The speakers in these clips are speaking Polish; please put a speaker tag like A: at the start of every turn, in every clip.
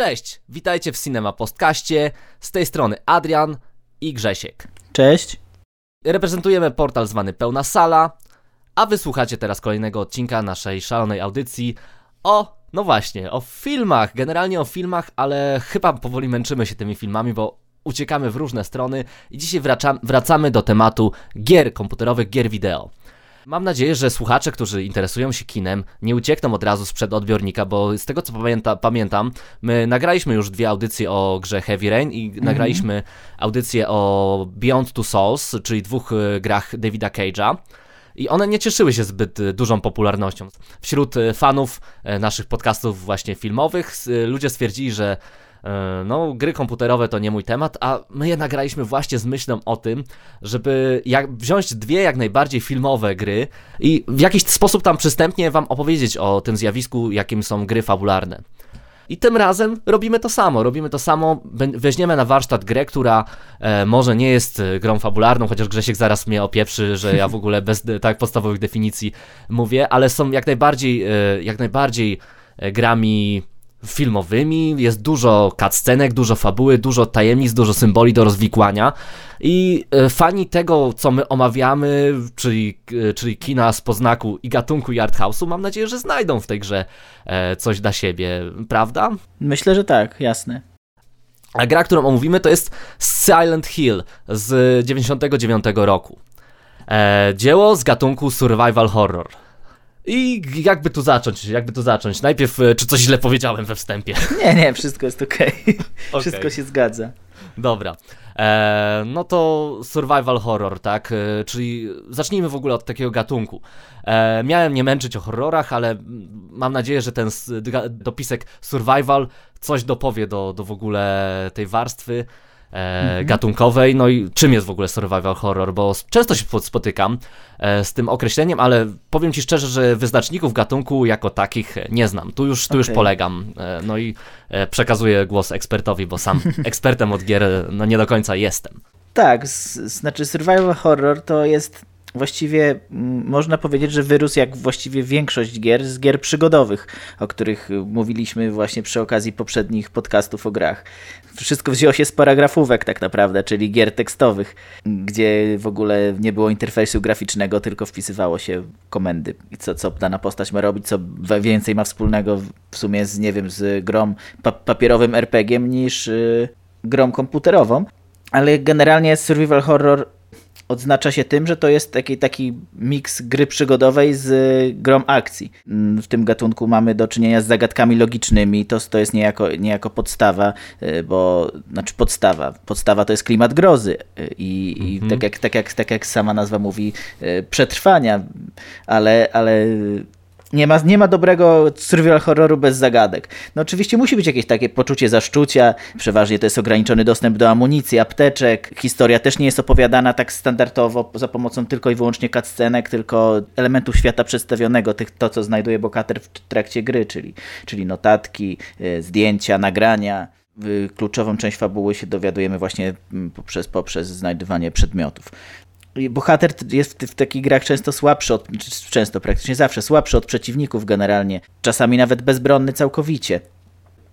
A: Cześć, witajcie w Cinema Postkaście. Z tej strony Adrian i Grzesiek.
B: Cześć.
A: Reprezentujemy portal zwany Pełna Sala, a wysłuchacie teraz kolejnego odcinka naszej szalonej audycji o, no właśnie, o filmach, generalnie o filmach, ale chyba powoli męczymy się tymi filmami, bo uciekamy w różne strony i dzisiaj wracamy do tematu gier komputerowych, gier wideo. Mam nadzieję, że słuchacze, którzy interesują się kinem, nie uciekną od razu sprzed odbiornika, bo z tego co pamięta, pamiętam, my nagraliśmy już dwie audycje o grze Heavy Rain i mm -hmm. nagraliśmy audycję o Beyond Two Souls, czyli dwóch y, grach Davida Cage'a. I one nie cieszyły się zbyt y, dużą popularnością. Wśród y, fanów naszych podcastów właśnie filmowych ludzie stwierdzili, że E, no, gry komputerowe to nie mój temat, a my je nagraliśmy właśnie z myślą o tym, żeby jak, wziąć dwie jak najbardziej filmowe gry i w jakiś sposób tam przystępnie wam opowiedzieć o tym zjawisku, jakim są gry fabularne. I tym razem robimy to samo, robimy to samo, weźmiemy na warsztat grę, która e, może nie jest e, grą fabularną, chociaż Grzesiek zaraz mnie opieprzy, że ja w ogóle bez tak podstawowych definicji mówię, ale są jak najbardziej, e, jak najbardziej e, grami filmowymi, jest dużo cutscenek, dużo fabuły, dużo tajemnic, dużo symboli do rozwikłania i e, fani tego, co my omawiamy, czyli, e, czyli kina z poznaku i gatunku i arthouse'u, mam nadzieję, że znajdą w tej grze e, coś dla siebie, prawda?
B: Myślę, że tak, jasne.
A: A gra, którą omówimy, to jest Silent Hill z 99 roku. Dzieło z gatunku survival horror. I jakby tu zacząć, jakby tu zacząć? Najpierw, e, czy coś źle powiedziałem we wstępie?
B: Nie, nie, wszystko jest ok. okay. Wszystko się zgadza.
A: Dobra. E, no to survival horror, tak? E, czyli zacznijmy w ogóle od takiego gatunku. Miałem nie męczyć o horrorach, ale mam nadzieję, że ten dopisek survival coś dopowie do, do w ogóle tej warstwy e, gatunkowej. No i czym jest w ogóle survival horror? Bo często się spotykam e, z tym określeniem, ale powiem ci szczerze, że wyznaczników gatunku jako takich nie znam. Tu już, tu okay. już polegam. E, no i przekazuję głos ekspertowi, bo sam ekspertem od gier no nie do końca jestem.
B: Tak, znaczy survival horror to jest właściwie można powiedzieć, że wyrósł jak właściwie większość gier z gier przygodowych, o których mówiliśmy właśnie przy okazji poprzednich podcastów o grach. Wszystko wzięło się z paragrafówek tak naprawdę, czyli gier tekstowych, gdzie w ogóle nie było interfejsu graficznego, tylko wpisywało się komendy i co, co dana postać ma robić, co więcej ma wspólnego w sumie z, nie wiem, z grą pa papierowym RPG-iem niż yy, grą komputerową. Ale generalnie survival horror odznacza się tym, że to jest taki, taki miks gry przygodowej z grą akcji. W tym gatunku mamy do czynienia z zagadkami logicznymi, to, to jest niejako, niejako podstawa, y, bo znaczy podstawa. Podstawa to jest klimat grozy y, i, i mhm. tak, jak, tak, jak, tak jak sama nazwa mówi, y, przetrwania, ale, ale nie ma, nie ma dobrego survival horroru bez zagadek. No oczywiście musi być jakieś takie poczucie zaszczucia, przeważnie to jest ograniczony dostęp do amunicji, apteczek. Historia też nie jest opowiadana tak standardowo za pomocą tylko i wyłącznie cutscenek, tylko elementów świata przedstawionego, tych, to co znajduje bohater w trakcie gry, czyli, czyli notatki, y, zdjęcia, nagrania kluczową część fabuły się dowiadujemy właśnie mm, poprzez, poprzez znajdywanie przedmiotów bohater jest w, takich grach często słabszy, od, często praktycznie zawsze słabszy od przeciwników generalnie, czasami nawet bezbronny całkowicie.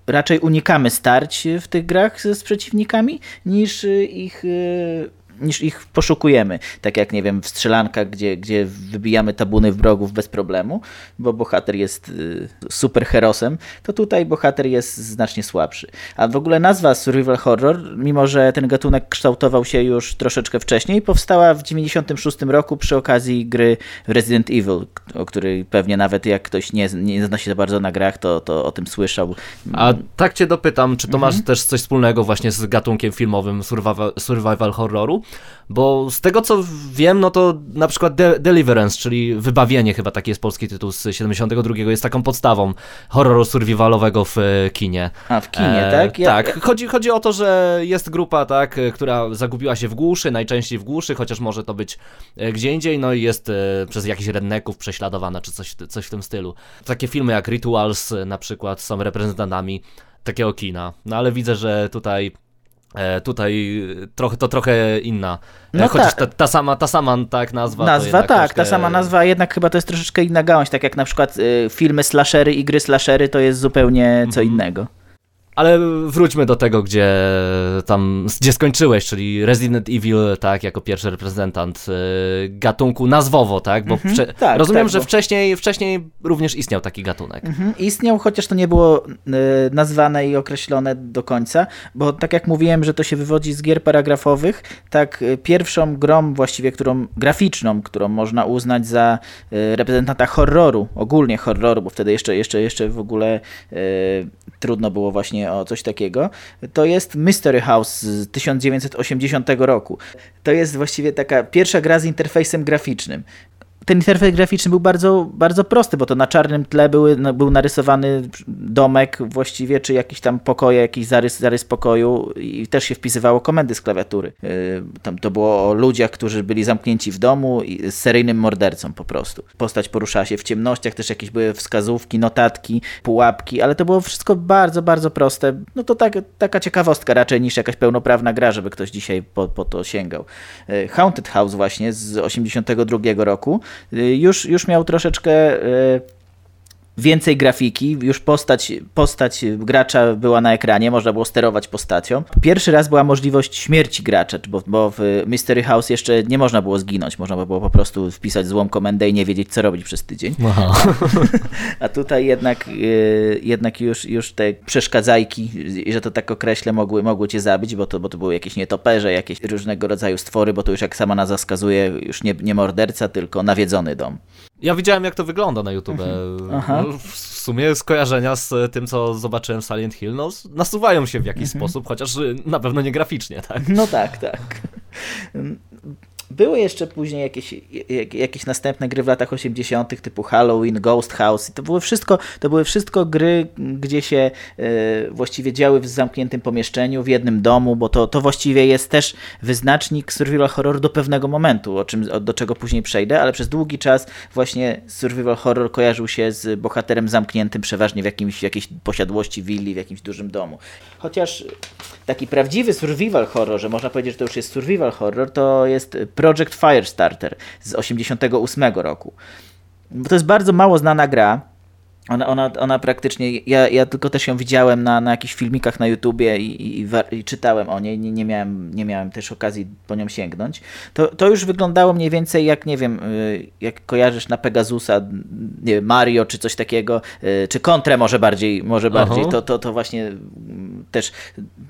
B: Raczej unikamy starć w tych grach z, z przeciwnikami niż ich y, niż ich poszukujemy. Tak jak, nie wiem, w strzelankach, gdzie, gdzie wybijamy tabuny wrogów bez problemu, bo bohater jest y, super herosem, to tutaj bohater jest znacznie słabszy. A w ogóle nazwa survival horror, mimo że ten gatunek kształtował się już troszeczkę wcześniej, powstała w 96 roku przy okazji gry Resident Evil, o której pewnie nawet jak ktoś nie, nie zna się za bardzo na grach, to, to o tym słyszał.
A: A tak cię dopytam, czy to mhm. masz też coś wspólnego właśnie z gatunkiem filmowym survival, survival horroru? Bo z tego co wiem, no to na przykład De Deliverance, czyli Wybawienie, chyba taki jest polski tytuł z 72, jest taką podstawą horroru survivalowego w e, kinie.
B: A, w kinie, e, tak?
A: Ja... Tak, chodzi, chodzi o to, że jest grupa, tak, która zagubiła się w głuszy, najczęściej w głuszy, chociaż może to być e, gdzie indziej, no i jest przez jakichś redneków prześladowana, czy coś, coś w tym stylu. Takie filmy jak Rituals na przykład są reprezentantami takiego kina, no ale widzę, że tutaj E, tutaj trochę, to trochę inna. E, no Chociaż tak. ta, ta, sama, ta sama tak nazwa.
B: Nazwa tak, troszkę... ta sama nazwa, jednak chyba to jest troszeczkę inna gałąź, tak jak na przykład y, filmy slashery i gry slashery to jest zupełnie co -hmm. innego.
A: Ale wróćmy do tego, gdzie tam, gdzie skończyłeś, czyli Resident Evil, tak, jako pierwszy reprezentant y, gatunku nazwowo, tak? Bo mm -hmm, tak, rozumiem, tak, że bo... wcześniej, wcześniej również istniał taki gatunek. Mm
B: -hmm. Istniał, chociaż to nie było y, nazwane i określone do końca, bo tak jak mówiłem, że to się wywodzi z gier paragrafowych, tak y, pierwszą grą właściwie, którą graficzną, którą można uznać za reprezentanta horroru, ogólnie horroru, bo wtedy jeszcze, jeszcze, jeszcze w ogóle trudno było właśnie o coś takiego, to jest Mystery House z 1980 roku. To jest właściwie taka pierwsza gra z interfejsem graficznym ten interfejs graficzny był bardzo, bardzo prosty, bo to na czarnym tle były, no, był narysowany domek właściwie, czy jakiś tam pokoje, jakiś zarys, zarys pokoju i też się wpisywało komendy z klawiatury. Yy, tam to było o ludziach, którzy byli zamknięci w domu i z seryjnym mordercą po prostu. Postać poruszała się w ciemnościach, też jakieś były wskazówki, notatki, pułapki, ale to było wszystko bardzo, bardzo proste. No to tak, taka ciekawostka raczej niż jakaś pełnoprawna gra, żeby ktoś dzisiaj po, po to sięgał. Yy, Haunted House właśnie z 82 roku Y, już, już miał troszeczkę y, więcej grafiki, już postać, postać gracza była na ekranie, można było sterować postacią. Pierwszy raz była możliwość śmierci gracza, bo, bo w Mystery House jeszcze nie można było zginąć, można było po prostu wpisać złą komendę i nie wiedzieć, co robić przez tydzień. Aha. A tutaj jednak, y, jednak już, już te przeszkadzajki, że to tak określę, mogły, mogły cię zabić, bo to, bo to były jakieś nietoperze, jakieś różnego rodzaju stwory, bo to już jak sama nazwa wskazuje, już nie, nie morderca, tylko nawiedzony dom.
A: Ja widziałem, jak to wygląda na YouTube. Mhm. No, w sumie skojarzenia z tym, co zobaczyłem w Silent Hill, no, nasuwają się w jakiś mhm. sposób, chociaż na pewno nie graficznie, tak?
B: No tak, tak. Były jeszcze później jakieś, jakieś następne gry w latach 80., typu Halloween, Ghost House. I to były wszystko, to były wszystko gry, gdzie się y, właściwie działy w zamkniętym pomieszczeniu, w jednym domu, bo to, to właściwie jest też wyznacznik survival horror do pewnego momentu, o czym, do czego później przejdę, ale przez długi czas właśnie survival horror kojarzył się z bohaterem zamkniętym przeważnie w, jakimś, w jakiejś posiadłości, willi, w jakimś dużym domu. Chociaż taki prawdziwy survival horror, że można powiedzieć, że to już jest survival horror, to jest Project Firestarter z 1988 roku. Bo to jest bardzo mało znana gra. Ona, ona, ona praktycznie, ja, ja tylko też ją widziałem na, na jakichś filmikach na YouTubie i, i, i, czytałem o niej, nie, nie, miałem, nie miałem też okazji po nią sięgnąć. To, to już wyglądało mniej więcej jak, nie wiem, y, jak kojarzysz na Pegasusa, nie wiem, Mario czy coś takiego, y, czy Kontrę może bardziej, może bardziej, to, to, to właśnie mm, też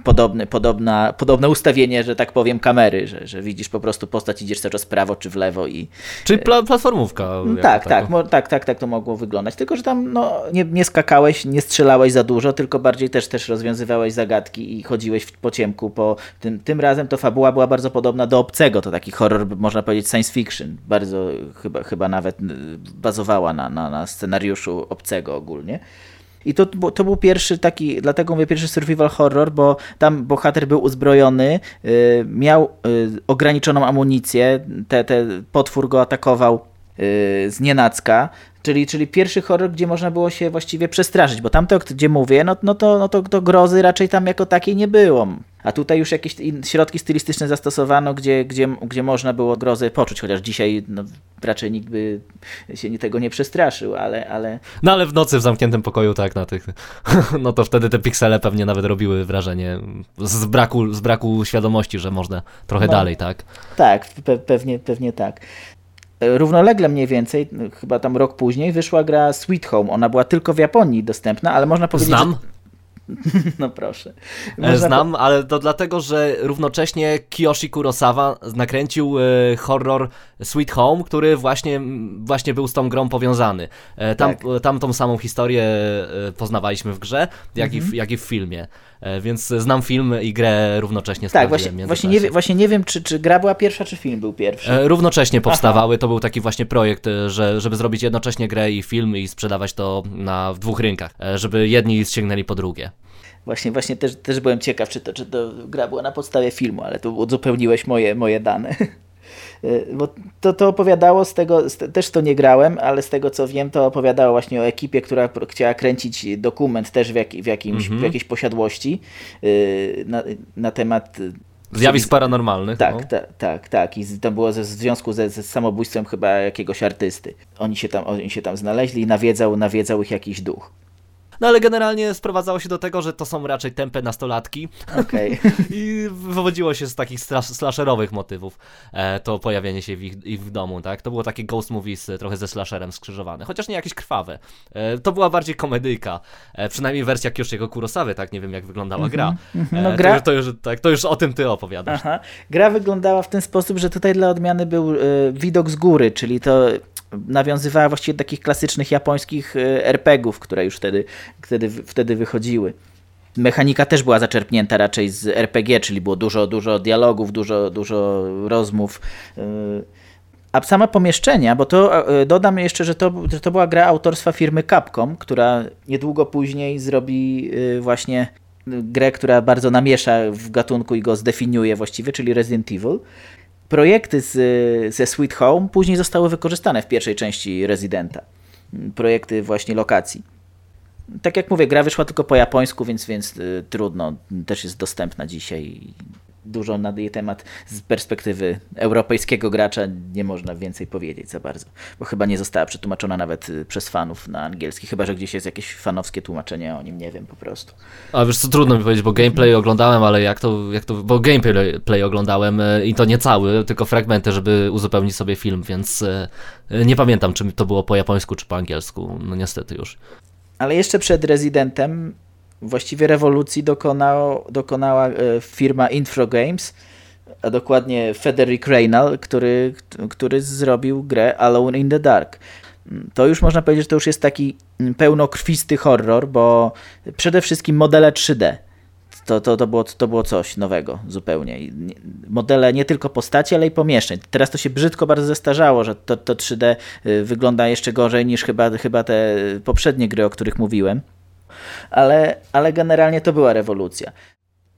B: podobne, podobna, podobne ustawienie, że tak powiem, kamery, że, że widzisz po prostu postać, idziesz cały czas w prawo czy w lewo i...
A: Czyli pla platformówka.
B: Tak, tak, tak, tak, tak to mogło wyglądać, tylko że tam no, nie, nie skakałeś, nie strzelałeś za dużo, tylko bardziej też, też rozwiązywałeś zagadki i chodziłeś po ciemku. Po tym, tym razem to fabuła była bardzo podobna do Obcego, to taki horror, można powiedzieć science fiction. Bardzo chyba, chyba nawet y, bazowała na, na, na scenariuszu Obcego ogólnie. I to, to był pierwszy taki, dlatego mówię pierwszy survival horror, bo tam bohater był uzbrojony, yy, miał yy, ograniczoną amunicję, te, te potwór go atakował yy, z nienacka, Czyli, czyli pierwszy horror, gdzie można było się właściwie przestraszyć, bo tamto, gdzie mówię, no, no, to, no to, to grozy raczej tam jako takiej nie było. A tutaj już jakieś środki stylistyczne zastosowano, gdzie, gdzie, gdzie można było grozę poczuć, chociaż dzisiaj no, raczej nikt by się tego nie przestraszył, ale, ale...
A: No ale w nocy w zamkniętym pokoju, tak, na tych... No to wtedy te piksele pewnie nawet robiły wrażenie z braku, z braku świadomości, że można trochę no, dalej, tak?
B: Tak, pe pewnie, pewnie tak. Równolegle mniej więcej, chyba tam rok później, wyszła gra Sweet Home. Ona była tylko w Japonii dostępna, ale można powiedzieć.
A: Znam.
B: No proszę.
A: E,
B: Można
A: Znam, ale to dlatego, że równocześnie Kiyoshi Kurosawa nakręcił e, horror Sweet Home, który właśnie, właśnie był z tą grą powiązany. E, Tam,
B: Tak.
A: tam tą samą historię poznawaliśmy w grze, jak, i, w, jak i w filmie. Więc znam film i grę równocześnie
B: Mhm. Tak, właśnie, właśnie, nie, właśnie nie wiem, czy, czy gra była pierwsza, czy film był pierwszy.
A: Równocześnie powstawały, to był taki właśnie projekt, że, żeby zrobić jednocześnie grę i film i sprzedawać to na, w dwóch rynkach, żeby jedni sięgnęli po drugie.
B: Właśnie, właśnie też, też byłem ciekaw, czy to, czy to gra była na podstawie filmu, ale tu uzupełniłeś moje, moje dane. Y, Bo to, to opowiadało z tego, z, też to nie grałem, ale z tego co wiem, to opowiadało właśnie o ekipie, która chciała kręcić dokument też w, jak, w, jakimś,
A: Mhm.
B: w jakiejś posiadłości y, na, na temat. y,
A: Zjawisk paranormalnych.
B: Tak,
A: no.
B: tak, tak, tak. I to było ze, w związku ze, ze samobójstwem chyba jakiegoś artysty. Oni się tam, oni się tam znaleźli i nawiedzał, nawiedzał ich jakiś duch.
A: No ale generalnie sprowadzało się do tego, że to są raczej tępe nastolatki
B: Okej.
A: i wywodziło się z takich slas- slasherowych motywów e, to pojawienie się w ich, ich w domu, tak? To było takie ghost movies e, trochę ze slasherem skrzyżowane, chociaż nie jakieś krwawe. E, to była bardziej komedyjka, przynajmniej wersja Kyoshiego Kurosawy, tak? Nie wiem jak wyglądała gra. E,
B: No,
A: to,
B: gra-
A: już- to, już, tak, to już o tym ty opowiadasz.
B: Aha. Gra wyglądała w ten sposób, że tutaj dla odmiany był y, widok z góry, czyli to nawiązywała właściwie do takich klasycznych japońskich y, RPG-ów, które już wtedy, wtedy, wtedy wychodziły. Mechanika też była zaczerpnięta raczej z RPG, czyli było dużo, dużo dialogów, dużo, dużo rozmów. y, A same pomieszczenia, bo to y, dodam jeszcze, że to, że to była gra autorstwa firmy Capcom, która niedługo później zrobi właśnie grę, która bardzo namiesza w gatunku i go zdefiniuje właściwie, czyli Resident Evil. Projekty z, ze Sweet Home później zostały wykorzystane w pierwszej części Residenta. Projekty właśnie lokacji. Tak jak mówię, gra wyszła tylko po japońsku, więc, więc y, trudno. Też jest dostępna dzisiaj. Dużo na jej temat z perspektywy europejskiego gracza nie można więcej powiedzieć za bardzo, bo chyba nie została przetłumaczona nawet y, przez fanów na angielski, chyba że gdzieś jest jakieś fanowskie tłumaczenie, o nim nie wiem po prostu.
A: A wiesz co, trudno mi powiedzieć, bo gameplay oglądałem, ale jak to, jak to bo gameplay play oglądałem e, i to nie cały, tylko fragmenty, żeby uzupełnić sobie film, więc e, nie pamiętam, czy to było po japońsku, czy po angielsku, no niestety już.
B: Ale jeszcze przed Residentem właściwie rewolucji dokonał, dokonała e, firma Infro Games, a dokładnie Frederick Reynal, który, który zrobił grę Alone in the Dark. To już można powiedzieć, że to już jest taki mm, pełnokrwisty horror, bo przede wszystkim modele 3D. To, to, to, było, to było coś nowego zupełnie. Modele nie tylko postaci, ale i pomieszczeń. Teraz to się brzydko bardzo zestarzało, że to, to 3D y, wygląda jeszcze gorzej niż chyba, chyba te poprzednie gry, o których mówiłem. Ale, ale generalnie to była rewolucja.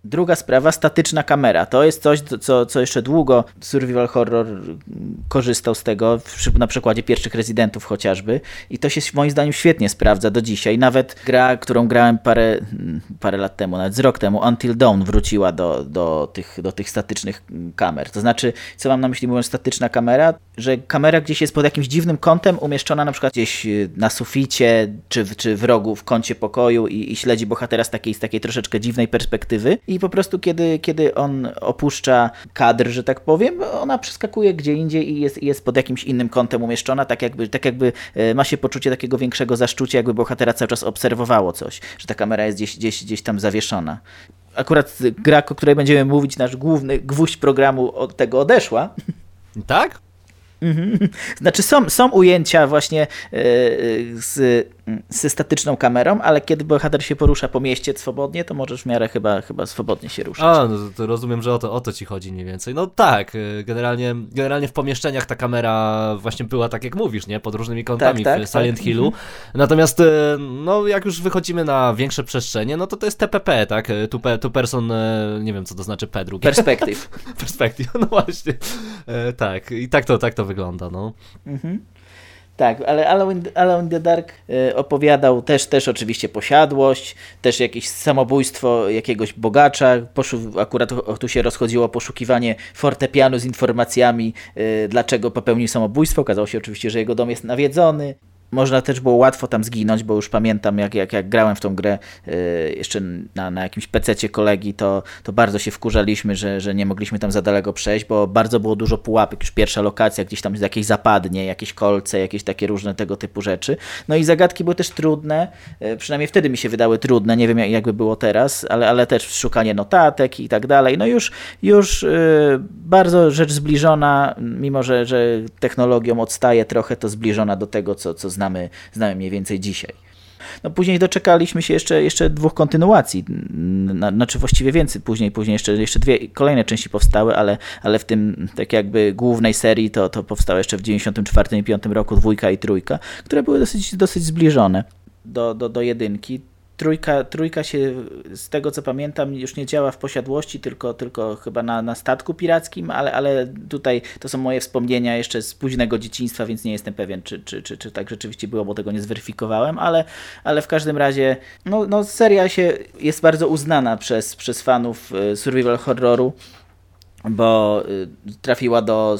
B: Druga sprawa, statyczna kamera. To jest coś, co, co jeszcze długo survival horror mm, korzystał z tego, na przykładzie pierwszych rezydentów chociażby. I to się moim zdaniem świetnie sprawdza do dzisiaj. Nawet gra, którą grałem parę, mm, parę lat temu, nawet z rok temu, Until Dawn wróciła do, do, tych, do tych statycznych mm, kamer. To znaczy, co mam na myśli mówiąc statyczna kamera? Że kamera gdzieś jest pod jakimś dziwnym kątem umieszczona na przykład gdzieś y, na suficie, czy, czy w rogu, w kącie pokoju i, i śledzi bohatera z takiej, z takiej troszeczkę dziwnej perspektywy i po prostu kiedy, kiedy on opuszcza kadr, że tak powiem, ona przeskakuje gdzie indziej i jest, jest pod jakimś innym kątem umieszczona, tak jakby, tak jakby e, ma się poczucie takiego większego zaszczucia, jakby bohatera cały czas obserwowało coś, że ta kamera jest gdzieś, gdzieś, gdzieś tam zawieszona. Akurat gra, o której będziemy mówić, nasz główny gwóźdź programu od tego odeszła,
A: Tak?
B: znaczy są, są ujęcia właśnie e, e, z, ze statyczną kamerą, ale kiedy bohater się porusza po mieście swobodnie, to możesz w miarę chyba, chyba swobodnie się ruszać.
A: A, no to- rozumiem, że o to, o to ci chodzi mniej więcej. No tak, y, generalnie, generalnie w pomieszczeniach ta kamera właśnie była tak jak mówisz, nie? Pod różnymi kątami
B: Tak, tak,
A: w Silent
B: tak.
A: Hillu. Natomiast, y, no jak już wychodzimy na większe przestrzenie, no to to jest TPP, tak? Y, pe, two person, nie wiem co to znaczy P drugie.
B: Perspektyw.
A: Perspektyw, no właśnie. Tak, i tak to, tak to wygląda, no.
B: Tak, ale Alone Alone in the Dark e, opowiadał też, też oczywiście posiadłość, też jakieś samobójstwo jakiegoś bogacza. Poszu, akurat tu się rozchodziło poszukiwanie fortepianu z informacjami, e, dlaczego popełnił samobójstwo. Okazało się oczywiście, że jego dom jest nawiedzony. Można też było łatwo tam zginąć, bo już pamiętam, jak, jak, jak grałem w tą grę yy, jeszcze na, na jakimś pececie kolegi, to, to bardzo się wkurzaliśmy, że, że nie mogliśmy tam za daleko przejść, bo bardzo było dużo pułapek, już pierwsza lokacja, gdzieś tam jakieś zapadnie, jakieś kolce, jakieś takie różne tego typu rzeczy. No i zagadki były też trudne, yy, przynajmniej wtedy mi się wydały trudne, nie wiem jak, jakby było teraz, ale, ale też szukanie notatek i tak dalej. No już, już yy, bardzo rzecz zbliżona, mimo że, że technologią odstaje trochę, to zbliżona do tego, co, co znamy, znamy mniej więcej dzisiaj. No później doczekaliśmy się jeszcze, jeszcze dwóch kontynuacji, znaczy właściwie więcej, później, później jeszcze, jeszcze dwie kolejne części powstały, ale, ale w tym tak jakby głównej serii to, to powstało jeszcze w 94 i 5 roku dwójka i trójka, które były dosyć, dosyć zbliżone do, do, do jedynki trójka, trójka się, z tego co pamiętam, już nie działa w posiadłości, tylko, tylko chyba na, na statku pirackim, ale, ale tutaj to są moje wspomnienia jeszcze z późnego dzieciństwa, więc nie jestem pewien, czy, czy, czy, czy tak rzeczywiście było, bo tego nie zweryfikowałem, ale, ale w każdym razie no, no seria się jest bardzo uznana przez, przez fanów e, survival horroru bo e, trafiła do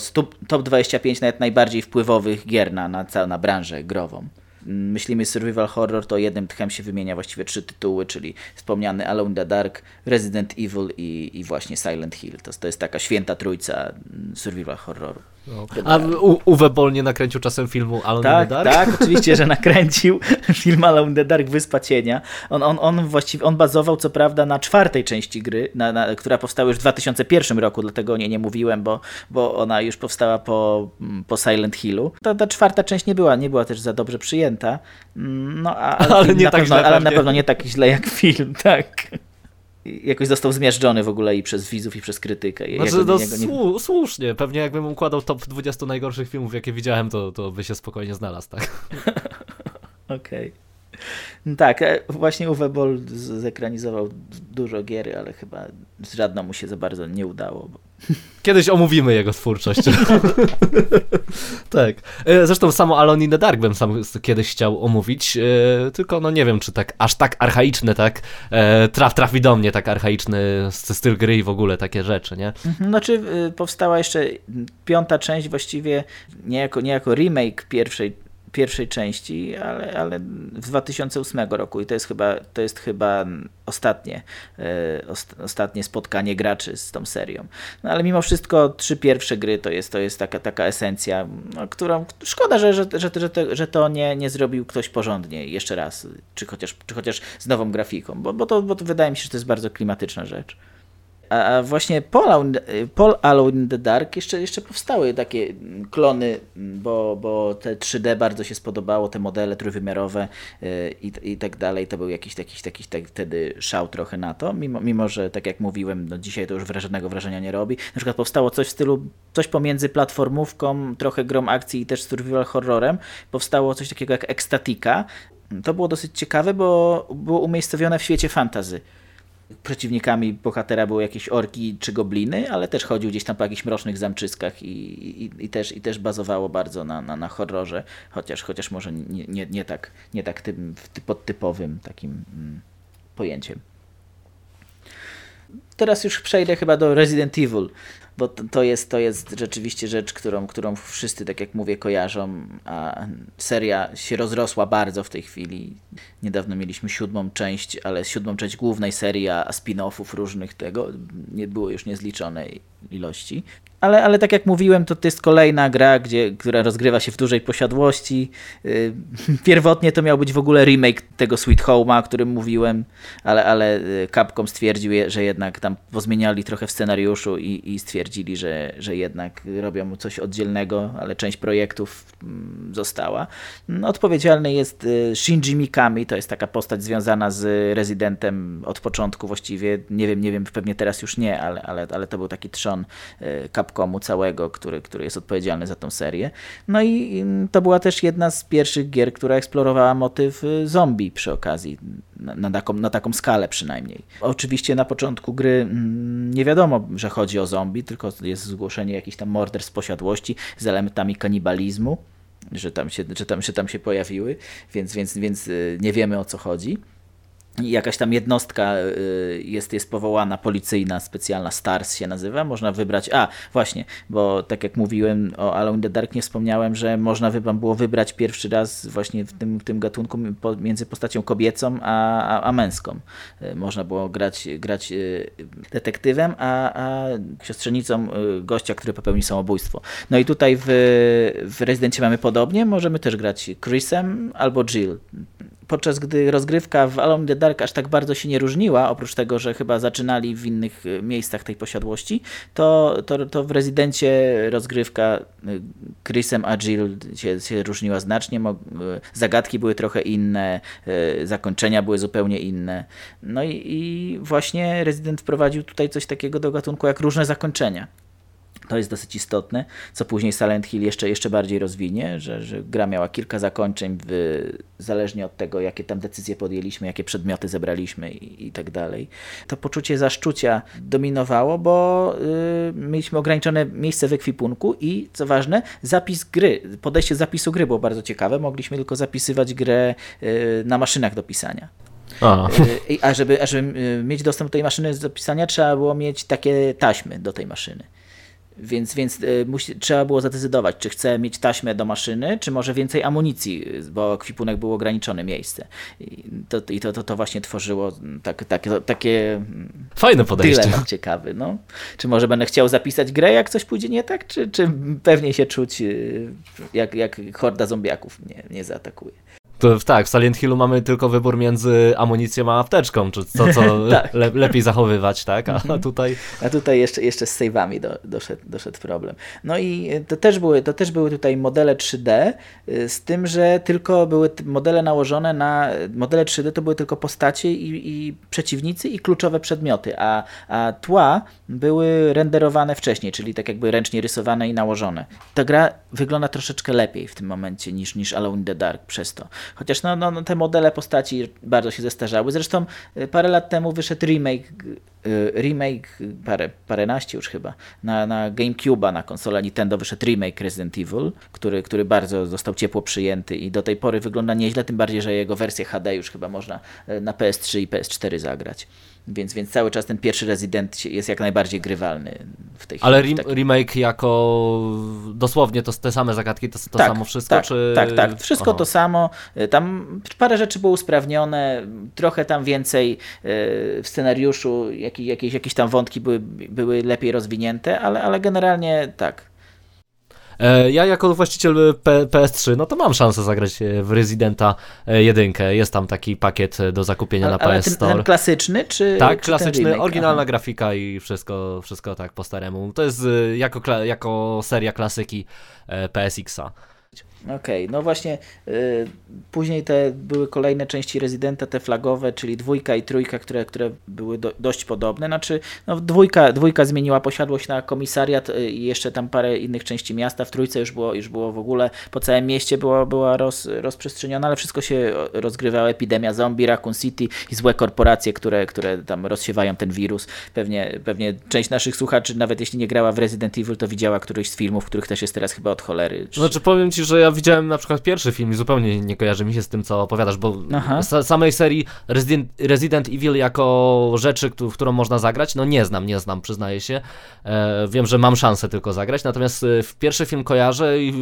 B: top 25 nawet najbardziej wpływowych gier na, na, na branżę grową myślimy survival horror, to jednym tchem się wymienia właściwie trzy tytuły, czyli wspomniany Alone in the Dark, Resident Evil i, i właśnie Silent Hill. To, to jest taka święta trójca survival horroru.
A: No. A Uwe Boll nie nakręcił czasem filmu Alone
B: tak,
A: in the Dark?
B: Tak, oczywiście, że nakręcił film Alone in the Dark Wyspa Cienia. On, on, on właściwie on bazował co prawda na czwartej części gry, na, na, która powstała już w 2001 roku, dlatego o niej nie mówiłem, bo, bo ona już powstała po, po Silent Hillu. Ta, ta czwarta część nie była, nie była też za dobrze przyjęta. Mm, no, a,
A: ale, nie tak
B: pewno,
A: źle,
B: ale na pewno nie tak źle jak film, tak jakoś został zmiażdżony w ogóle i przez widzów, i przez krytykę.
A: Znaczy, no, nie... słusznie. Pewnie jakbym układał top 20 najgorszych filmów, jakie widziałem, to, to by się spokojnie znalazł, tak?
B: Okej. Okay. No tak, e, właśnie Uwe Boll zekranizował dużo gier, ale chyba z żadną mu się za bardzo nie udało. Bo...
A: Kiedyś omówimy jego twórczość. tak. E, zresztą samo Alone in the Dark bym sam kiedyś chciał omówić, e, tylko no nie wiem, czy tak aż tak archaiczny, tak traf, trafi do mnie tak archaiczny styl gry i w ogóle takie rzeczy, nie?
B: Mhm, znaczy powstała jeszcze piąta część właściwie nie jako, nie jako remake pierwszej pierwszej części, ale, ale w 2008 roku i to jest chyba, to jest chyba ostatnie, e, ostatnie spotkanie graczy z tą serią. No ale mimo wszystko trzy pierwsze gry to jest, to jest taka, taka esencja, no, którą szkoda, że, że, że, że, to, że to nie, nie zrobił ktoś porządnie jeszcze raz, czy chociaż, czy chociaż z nową grafiką, bo, bo, to, bo to wydaje mi się, że to jest bardzo klimatyczna rzecz. A właśnie Paul, Paul Alone in the Dark jeszcze, jeszcze powstały takie klony, bo, bo te 3D bardzo się spodobało, te modele trójwymiarowe y, i, i tak dalej. To był jakiś, jakiś, jakiś tak, wtedy szał trochę na to, mimo, mimo że tak jak mówiłem, no dzisiaj to już wrażonego wrażenia nie robi. Na przykład powstało coś w stylu, coś pomiędzy platformówką, trochę grom akcji i też survival horrorem. Powstało coś takiego jak Ekstatika. To było dosyć ciekawe, bo było umiejscowione w świecie fantazy przeciwnikami bohatera były jakieś orki czy gobliny, ale też chodził gdzieś tam po jakichś mrocznych zamczyskach i, i, i, też, i też bazowało bardzo na, na, na horrorze, chociaż, chociaż może nie, nie, nie tak, nie tak tym podtypowym takim mm, pojęciem. Teraz już przejdę chyba do Resident Evil bo to jest, to jest rzeczywiście rzecz, którą, którą wszyscy, tak jak mówię, kojarzą, a seria się rozrosła bardzo w tej chwili. Niedawno mieliśmy siódmą część, ale siódmą część głównej serii, a spin-offów różnych tego nie było już niezliczonej ilości. Ale, ale tak jak mówiłem, to, to jest kolejna gra, gdzie, która rozgrywa się w dużej posiadłości. Yy, pierwotnie to miał być w ogóle remake tego Sweet Home'a, o którym mówiłem, ale, ale y, Capcom stwierdził, że jednak tam pozmieniali trochę w scenariuszu i, i stwierdzili, że, że jednak robią coś oddzielnego, ale część projektów mm, została. Odpowiedzialny jest y, Shinji Mikami, to jest taka postać związana z Residentem od początku właściwie. Nie wiem, nie wiem, pewnie teraz już nie, ale, ale, ale to był taki trzon Capcom Capcomu całego, który, który jest odpowiedzialny za tą serię. No i to była też jedna z pierwszych gier, która eksplorowała motyw y, zombie przy okazji, na, na, taką, na taką skalę przynajmniej. Oczywiście na początku gry mm, nie wiadomo, że chodzi o zombie, tylko jest zgłoszenie jakichś tam morderstw posiadłości z elementami kanibalizmu, że tam się, że tam, że tam się pojawiły, więc, więc, więc y, nie wiemy o co chodzi. Jakaś tam jednostka y, jest, jest powołana, policyjna, specjalna, STARS się nazywa, można wybrać, a właśnie, bo tak jak mówiłem o Alone in the Dark, nie wspomniałem, że można by było wybrać pierwszy raz właśnie w tym, w tym gatunku między postacią kobiecą a, a, a męską. Y, można było grać, grać y, detektywem, a, a siostrzenicą gościa, który popełni samobójstwo. No i tutaj w, w Rezydencie mamy podobnie, możemy też grać Chrisem albo Jill podczas gdy rozgrywka w Alone in the Dark aż tak bardzo się nie różniła, oprócz tego, że chyba zaczynali w innych e, miejscach tej posiadłości, to, to, to w Rezydencie rozgrywka e, Chrisem a Jill się, się różniła znacznie. E, zagadki były trochę inne, zakończenia były zupełnie inne. No i, i właśnie Rezydent wprowadził tutaj coś takiego do gatunku jak różne zakończenia. To jest dosyć istotne, co później Silent Hill jeszcze, jeszcze bardziej rozwinie, że, że gra miała kilka zakończeń, w, zależnie od tego, jakie tam decyzje podjęliśmy, jakie przedmioty zebraliśmy i, i tak dalej. To poczucie zaszczucia dominowało, bo y, mieliśmy ograniczone miejsce w ekwipunku i, co ważne, zapis gry, podejście zapisu gry było bardzo ciekawe. Mogliśmy tylko zapisywać grę y, na maszynach do pisania. A. Y, a żeby, a żeby mieć dostęp do tej maszyny do pisania, trzeba było mieć takie taśmy do tej maszyny. Więc, więc y, musi, trzeba było zadecydować, czy chce mieć taśmę do maszyny, czy może więcej amunicji, bo kwipunek był ograniczone miejsce. I to, i to, to, to właśnie tworzyło tak, tak, takie mm,
A: fajne podejście.
B: Dylemat ciekawy. No. Czy może będę chciał zapisać grę, jak coś pójdzie nie tak, czy, czy pewnie się czuć, y, jak, jak horda zombiaków mnie, mnie zaatakuje.
A: To, tak, w Silent Hillu mamy tylko wybór między amunicją a apteczką, czy co, co tak. le, lepiej zachowywać, tak? A mhm. tutaj...
B: A tutaj jeszcze, jeszcze z save'ami do, doszedł, doszedł problem. No i to też, były, to też były tutaj modele 3D, y, z tym, że tylko były modele nałożone na... Modele 3D to były tylko postacie i, i przeciwnicy i kluczowe przedmioty, a, a tła były renderowane wcześniej, czyli tak jakby ręcznie rysowane i nałożone. Ta gra wygląda troszeczkę lepiej w tym momencie niż, niż Alone in the Dark przez to. Chociaż no, no, no, te modele postaci bardzo się zestarzały. Zresztą y, parę lat temu wyszedł remake, y, remake parę, paręnaście już chyba, na, na GameCube'a, na konsolę Nintendo wyszedł remake Resident Evil, który, który bardzo został ciepło przyjęty i do tej pory wygląda nieźle, tym bardziej, że jego wersję HD już chyba można y, na PS3 i PS4 zagrać. Więc, więc cały czas ten pierwszy Resident jest jak najbardziej grywalny w tej
A: chwili. Ale rem remake jako dosłownie to te same zagadki, to, to tak, samo wszystko?
B: Tak,
A: czy...
B: tak, tak. Wszystko Aha. to samo. Tam parę rzeczy było usprawnione, trochę tam więcej e, w scenariuszu, jakieś, jakieś, jakieś tam wątki były, były lepiej rozwinięte, ale, ale generalnie tak.
A: E, ja jako właściciel PS3, no to mam szansę zagrać e, w Residenta 1. E, Jest tam taki pakiet do zakupienia na PS
B: ten,
A: Store.
B: Ten klasyczny, czy
A: Tak,
B: czy
A: klasyczny, oryginalna Aha. grafika i wszystko, wszystko tak po staremu. To jest jako, jako seria klasyki PSX-a.
B: Okej, okay, no właśnie y, później te były kolejne części Residenta, te flagowe, czyli dwójka i trójka, które, które były do, dość podobne. Znaczy, no, dwójka, dwójka zmieniła posiadłość na komisariat y, i jeszcze tam parę innych części miasta. W trójce już było, już było w ogóle po całym mieście była, była roz, rozprzestrzeniona, ale wszystko się rozgrywało. Epidemia zombie, Raccoon City i złe korporacje, które, które tam rozsiewają ten wirus. Pewnie, pewnie część naszych słuchaczy, nawet jeśli nie grała w Resident Evil, to widziała któryś z filmów, których też jest teraz chyba od cholery.
A: Znaczy powiem Ci, że ja widziałem na przykład pierwszy film i zupełnie nie kojarzy mi się z tym, co opowiadasz, bo samej serii Resident, Resident Evil jako rzeczy, w którą można zagrać, no nie znam, nie znam, przyznaję się. E, wiem, że mam szansę tylko zagrać, natomiast e, w pierwszy film kojarzę i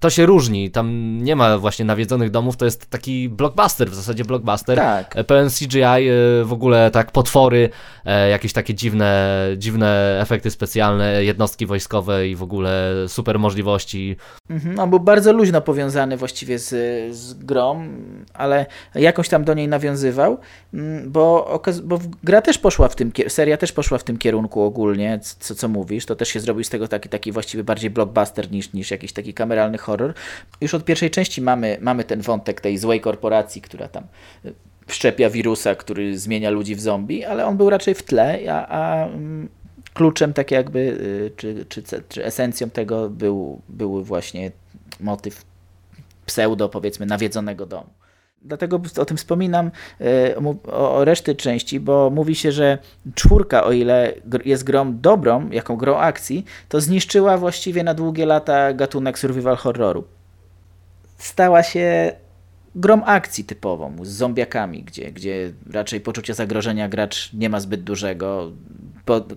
A: to się różni. Tam nie ma właśnie nawiedzonych domów, to jest taki blockbuster, w zasadzie blockbuster.
B: Tak.
A: E, pełen CGI, e, w ogóle tak potwory, jakieś takie dziwne, dziwne efekty specjalne, jednostki wojskowe i w ogóle super możliwości.
B: Mhm, on był bardzo luźno powiązany właściwie z, z grą, ale jakoś tam do niej nawiązywał, mm, bo, bo gra też poszła w tym, seria też poszła w tym kierunku ogólnie, co, co mówisz, to też się zrobił z tego taki, taki właściwie bardziej blockbuster niż, niż jakiś taki kameralny horror. Już od pierwszej części mamy, mamy ten wątek tej złej korporacji, która tam y, wszczepia wirusa, który zmienia ludzi w zombie, ale on był raczej w tle, a, a mm, kluczem tak jakby, y, czy, czy, czy esencją tego był, był właśnie motyw pseudo, powiedzmy, nawiedzonego domu. Dlatego o tym wspominam e, o reszty części, bo mówi się, że czwórka, o ile jest grą dobrą, jaką grą akcji, to zniszczyła właściwie na długie lata gatunek survival horroru. Stała się grą akcji typową, z zombiakami, gdzie, gdzie raczej poczucie zagrożenia gracz nie ma zbyt dużego.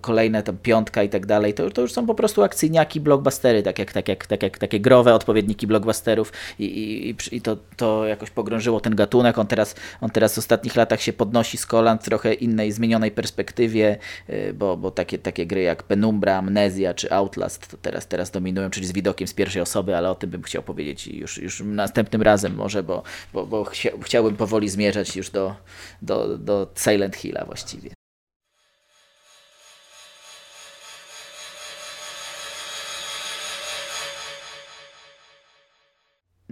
B: Kolejne tam piątka i tak dalej, to, to już są po prostu akcyjniaki, blockbustery, tak jak, tak jak, tak jak takie growe odpowiedniki blockbusterów i, i, i to, to jakoś pogrążyło ten gatunek. On teraz, on teraz w ostatnich latach się podnosi z kolan w trochę innej, zmienionej perspektywie, y, bo, bo takie, takie gry jak Penumbra, Amnesia czy Outlast to teraz, teraz dominują, czyli z widokiem z pierwszej osoby, ale o tym bym chciał powiedzieć już, już następnym razem może, bo, bo, bo chciałbym powoli zmierzać już do, do, do Silent Hilla właściwie.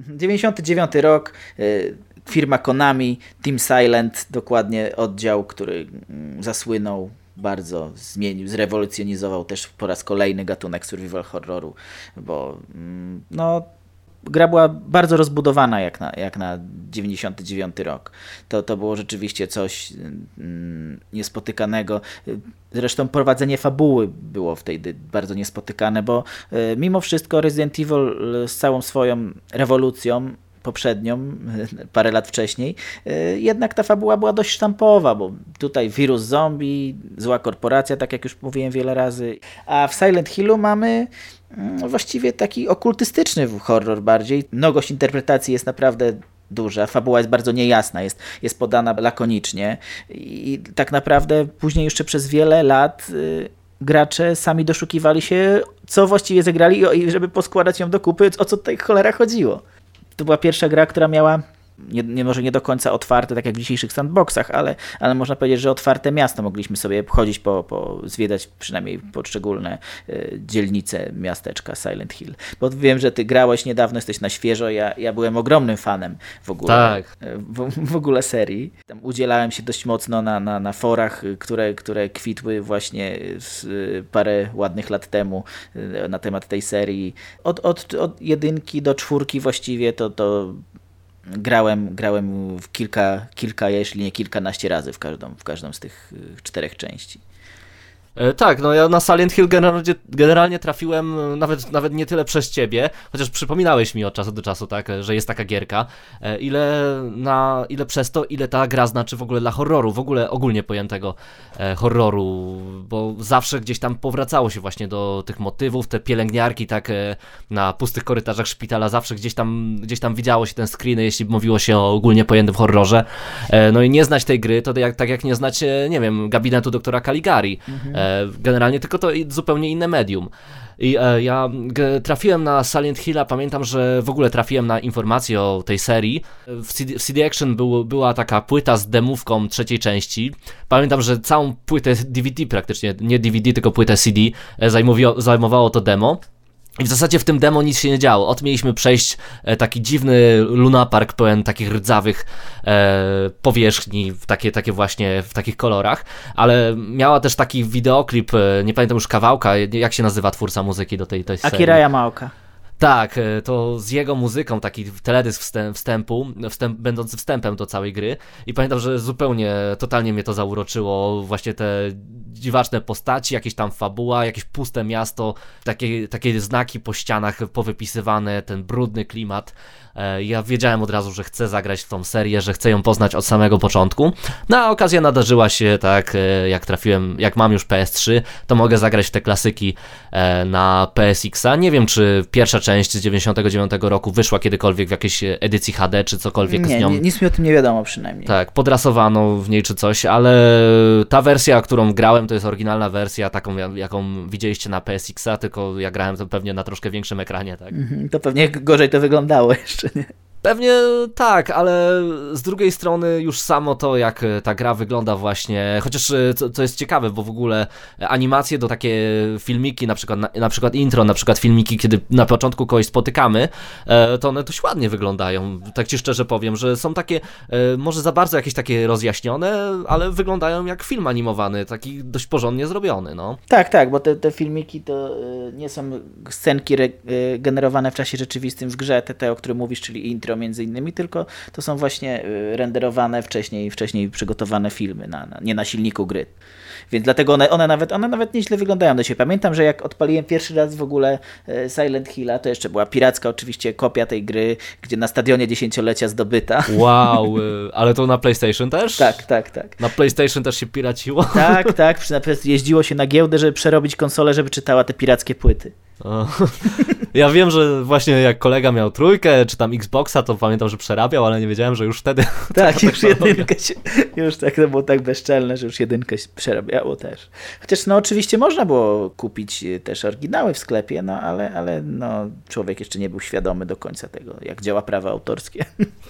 B: 99 rok, y, firma Konami, Team Silent, dokładnie oddział, który mm, zasłynął bardzo zmienił, zrewolucjonizował też po raz kolejny gatunek survival horroru, bo mm, no gra była bardzo rozbudowana jak na, jak na 99 rok. To, to było rzeczywiście coś mm, niespotykanego. Zresztą prowadzenie fabuły było wtedy bardzo niespotykane, bo y, mimo wszystko Resident Evil z całą swoją rewolucją poprzednią, parę lat wcześniej, y, jednak ta fabuła była dość sztampowa, bo tutaj wirus zombie, zła korporacja, tak jak już mówiłem wiele razy, a w Silent Hillu mamy mm, właściwie taki okultystyczny horror bardziej. Mnogość interpretacji jest naprawdę duża, fabuła jest bardzo niejasna, jest, jest podana lakonicznie i tak naprawdę później jeszcze przez wiele lat y, gracze sami doszukiwali się, co właściwie zagrali i żeby poskładać ją do kupy, o co tutaj cholera chodziło to była pierwsza gra, która miała nie, nie, może nie do końca otwarte, tak jak w dzisiejszych sandboxach, ale, ale można powiedzieć, że otwarte miasto. Mogliśmy sobie chodzić po, po zwiedzać przynajmniej poszczególne y, dzielnice miasteczka Silent Hill. Bo wiem, że ty grałeś niedawno, jesteś na świeżo. Ja, ja byłem ogromnym fanem w ogóle,
A: tak.
B: E, w, w, ogóle serii. Tam udzielałem się dość mocno na, na, na forach, które, które kwitły właśnie z, parę ładnych lat temu na temat tej serii. Od, od, od jedynki do czwórki właściwie to, to grałem, grałem w kilka, kilka, jeśli nie kilkanaście razy w każdą, w każdą z tych y, czterech części.
A: E, tak, no ja na Silent Hill generalnie, generalnie trafiłem e, nawet, nawet nie tyle przez ciebie, chociaż przypominałeś mi od czasu do czasu, tak, że jest taka gierka, e, ile, na, ile przez to, ile ta gra znaczy w ogóle dla horroru, w ogóle ogólnie pojętego horroru, bo zawsze gdzieś tam powracało się właśnie do tych motywów, te pielęgniarki tak na pustych korytarzach szpitala, zawsze gdzieś tam, gdzieś tam widziało się ten screen, jeśli mówiło się o ogólnie pojętym horrorze, no i nie znać tej gry, to jak, tak jak nie znać, nie wiem, gabinetu doktora Caligari, mhm generalnie, tylko to zupełnie inne medium. I e, ja trafiłem na Silent Hilla, pamiętam, że w ogóle trafiłem na informacje o tej serii. W CD, w CD Action był, była taka płyta z demówką trzeciej części. Pamiętam, że całą płytę DVD praktycznie, nie DVD, tylko płytę CD e, zajmowało to demo. I w zasadzie w tym demo nic się nie działo. Ot mieliśmy przejść e, taki dziwny lunapark pełen takich rdzawych e, powierzchni, w takie, takie właśnie w takich kolorach, ale miała też taki wideoklip, e, nie pamiętam już kawałka, jak się nazywa twórca muzyki do tej, tej serii?
B: Akira Yamaoka.
A: Tak, e, to z jego muzyką, taki teledysk wstępu, wstęp, będący wstępem do całej gry i pamiętam, że zupełnie, totalnie mnie to zauroczyło, właśnie te dziwaczne postaci, jakieś tam fabuła, jakieś puste miasto, takie, takie znaki po ścianach powypisywane, ten brudny klimat, E, ja wiedziałem od razu, że chcę zagrać w tą serię, że chcę ją poznać od samego początku. No a okazja nadarzyła się tak, e, jak trafiłem, jak mam już PS3, to mogę zagrać w te klasyki na PSX-a. Nie wiem, czy pierwsza część z 99 roku wyszła kiedykolwiek w jakiejś edycji HD, czy cokolwiek
B: nie,
A: z nią.
B: Nie, nic mi o tym nie wiadomo przynajmniej.
A: Tak, podrasowano w niej czy coś, ale ta wersja, którą grałem, to jest oryginalna wersja, taką jaką widzieliście na PSX-a, tylko ja grałem to pewnie na troszkę większym ekranie, tak.
B: Mhm, to pewnie gorzej to wyglądało jeszcze.
A: Pewnie tak, ale z drugiej strony już samo to, jak ta gra wygląda właśnie, chociaż e, to jest ciekawe, bo w ogóle animacje do takie filmiki, na przykład, na, na, przykład intro, na przykład filmiki, kiedy na początku kogoś spotykamy, e, to one dość ładnie wyglądają. Tak ci szczerze powiem, że są takie, e, może za bardzo jakieś takie rozjaśnione, ale wyglądają jak film animowany, taki dość porządnie zrobiony, no.
B: Tak, tak, bo te, te filmiki to nie są scenki generowane w czasie rzeczywistym w grze, te, te o których mówisz, czyli intro, między innymi, tylko to są właśnie y, renderowane wcześniej, wcześniej przygotowane filmy, na, na, nie na silniku gry. więc dlatego one, one, nawet, one nawet nieźle wyglądają do siebie. Pamiętam, że jak odpaliłem pierwszy raz w ogóle e, Silent Hilla, to jeszcze była piracka oczywiście kopia tej gry, gdzie na stadionie dziesięciolecia zdobyta.
A: Wow, y, ale to na PlayStation też?
B: Tak, tak, tak.
A: Na PlayStation też się piraciło?
B: Tak, tak, jeździło się na giełdę, żeby przerobić konsolę, żeby czytała te pirackie płyty.
A: Ja wiem, że właśnie jak kolega miał trójkę, czy tam Xboxa, to pamiętam, że przerabiał, ale nie wiedziałem, że już wtedy...
B: Tak, już jedynkę się, już tak to było tak bezczelne, że już jedynkę się przerabiało też. Chociaż no oczywiście można było kupić e, też oryginały w sklepie, no ale, ale no, człowiek jeszcze nie był świadomy do końca tego, jak działa prawo autorskie.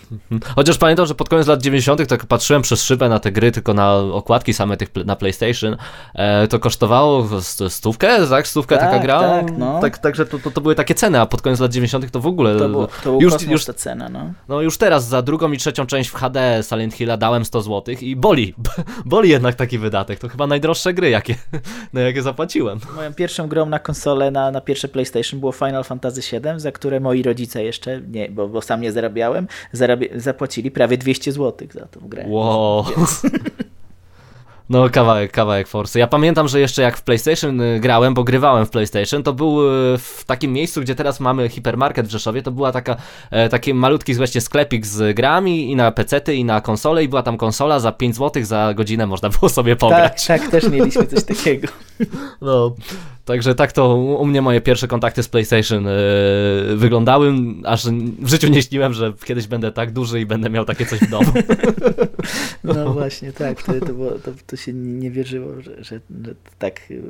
A: Chociaż pamiętam, że pod koniec lat 90. tak patrzyłem przez szybę na te gry, tylko na okładki same tych na PlayStation, e, to kosztowało stówkę, tak? Stówkę
B: tak,
A: taka gra?
B: Tak, no
A: tak, także to, to, to, były takie ceny, a pod koniec lat 90. to w ogóle.
B: To, było, to był już, już ta cena, no.
A: No już teraz za drugą i trzecią część w HD Silent Hilla dałem 100 zł i boli. Boli jednak taki wydatek. To chyba najdroższe gry, jakie, na jakie zapłaciłem.
B: Moją pierwszą grą na konsolę, na, na pierwsze PlayStation było Final Fantasy VII, za które moi rodzice jeszcze, nie, bo, bo sam nie zarabiałem, zarabia, zapłacili prawie 200 zł za tą grę.
A: Wow. Więc... No, kawałek, kawałek Force. Ja pamiętam, że jeszcze jak w PlayStation y, grałem, bo grywałem w PlayStation, to był y, w takim miejscu, gdzie teraz mamy hipermarket w Rzeszowie, to była taka, e, taki malutki właśnie sklepik z grami i na pecety i na konsole i była tam konsola za 5 zł za godzinę można było sobie pograć.
B: Tak, tak, też mieliśmy coś takiego.
A: No, także tak to u mnie moje pierwsze kontakty z PlayStation yy, wyglądały, aż w życiu nie śniłem, że kiedyś będę tak duży i będę miał takie coś w domu.
B: No właśnie, tak, wtedy to, było, to, to się nie wierzyło, że, że, że tak y,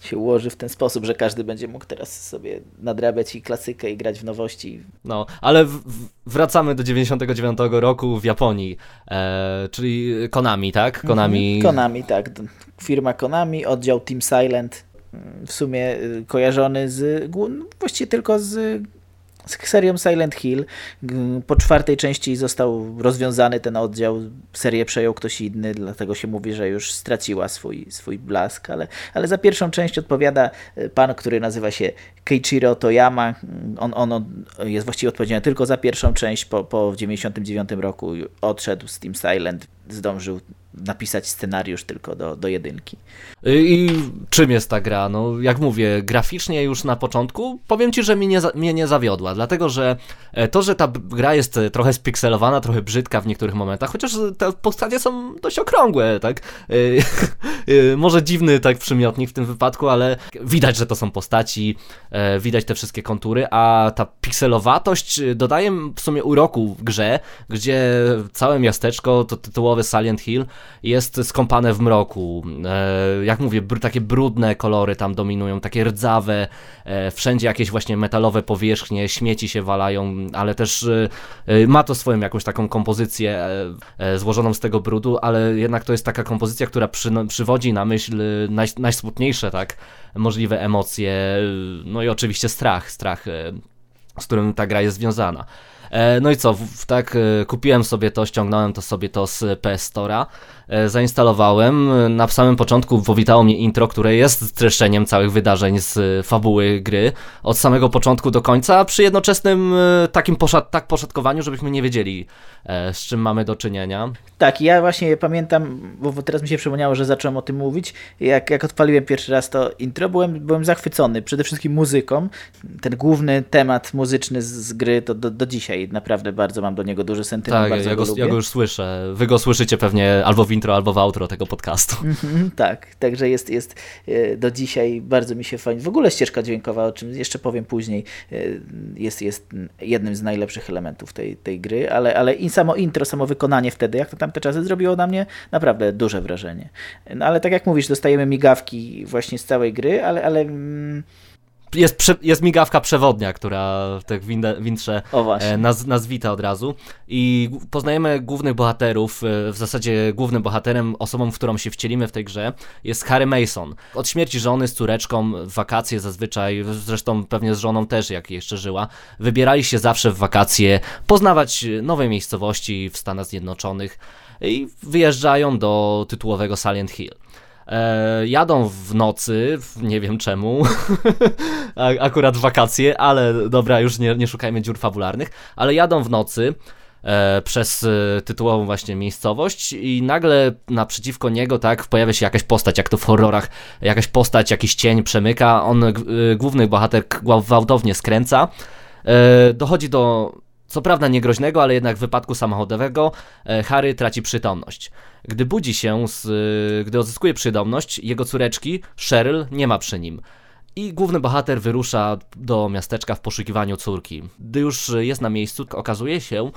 B: się ułoży w ten sposób, że każdy będzie mógł teraz sobie nadrabiać i klasykę i grać w nowości.
A: No, ale w, wracamy do 99 roku w Japonii, e, czyli Konami, tak?
B: Mhm.
A: Konami.
B: Konami, tak. Firma Konami, oddział Team Silent, w sumie y, kojarzony z, właściwie tylko z z serią Silent Hill. Po czwartej części został rozwiązany ten oddział, serię przejął ktoś inny, dlatego się mówi, że już straciła swój, swój blask, ale, ale za pierwszą część odpowiada e, pan, który nazywa się Keiichiro Toyama. On, on jest właściwie odpowiedzialny tylko za pierwszą część, po, po 99 roku odszedł z Team Silent, zdążył napisać scenariusz tylko do, do jedynki.
A: I czym jest ta gra? No, jak mówię, graficznie już na początku powiem ci, że mnie nie, mnie nie zawiodła, dlatego że e, to, że ta gra jest e, trochę spikselowana, trochę brzydka w niektórych momentach, chociaż te postacie są dość okrągłe, tak? E, może dziwny tak przymiotnik w tym wypadku, ale widać, że to są postaci, widać te wszystkie kontury, a ta pikselowatość dodaje w sumie uroku w grze, gdzie całe miasteczko, to tytułowy Silent Hill, jest skąpane w mroku. E, jak mówię, takie brudne kolory tam dominują, takie rdzawe, e, wszędzie jakieś właśnie metalowe powierzchnie, śmieci się walają, ale też e, ma to swoją jakąś taką kompozycję złożoną z tego brudu, ale jednak to jest taka kompozycja, która przy, przywodzi na myśl naj, najsmutniejsze, tak, możliwe emocje, no i oczywiście strach, strach, z którym ta gra jest związana. E, no i co, tak, e, kupiłem sobie to, ściągnąłem to sobie to z PS Store'a, zainstalowałem. Na samym początku powitało mnie intro, które jest streszczeniem całych wydarzeń z fabuły gry od samego początku do końca, przy jednoczesnym takim poszat, tak poszatkowaniu, żebyśmy nie wiedzieli, z czym mamy do czynienia.
B: Tak, ja właśnie pamiętam, bo teraz mi się przypomniało, że zacząłem o tym mówić. Jak, jak odpaliłem pierwszy raz to intro, byłem, byłem zachwycony. Przede wszystkim muzyką. Ten główny temat muzyczny z, gry to do, do dzisiaj naprawdę bardzo mam do niego duży sentyment.
A: Tak, ja,
B: go,
A: go, ja go już słyszę. Wy go słyszycie pewnie albo w intro, albo w outro tego podcastu.
B: Mhm, tak, także jest, jest e, do dzisiaj bardzo mi się fajnie. W ogóle ścieżka dźwiękowa, o czym jeszcze powiem później, e, jest, jest jednym z najlepszych elementów tej, tej gry, ale, ale i samo intro, samo wykonanie wtedy, jak to tamte czasy zrobiło na mnie naprawdę duże wrażenie. No ale tak jak mówisz, dostajemy migawki właśnie z całej gry, ale, ale mm,
A: jest, jest migawka przewodnia, która w tych wintrze e, nas, nas wita od razu i poznajemy głównych bohaterów, e, w zasadzie głównym bohaterem, osobą, w którą się wcielimy w tej grze jest Harry Mason. Od śmierci żony z córeczką w wakacje zazwyczaj, zresztą pewnie z żoną też jak jeszcze żyła, wybierali się zawsze w wakacje poznawać nowe miejscowości w Stanach Zjednoczonych i wyjeżdżają do tytułowego Silent Hill. E, jadą w nocy, nie wiem czemu, akurat wakacje, ale dobra, już nie, nie szukajmy dziur fabularnych, ale jadą w nocy e, przez e, tytułową właśnie miejscowość i nagle naprzeciwko niego tak pojawia się jakaś postać, jak to w horrorach, jakaś postać, jakiś cień przemyka, on, główny bohater gwałtownie skręca, dochodzi do co prawda niegroźnego, ale jednak wypadku samochodowego e, Harry traci przytomność. Gdy budzi się, z, e, gdy odzyskuje przytomność, jego córeczki, Cheryl, nie ma przy nim. I główny bohater wyrusza do miasteczka w poszukiwaniu córki. Gdy już jest na miejscu, okazuje się,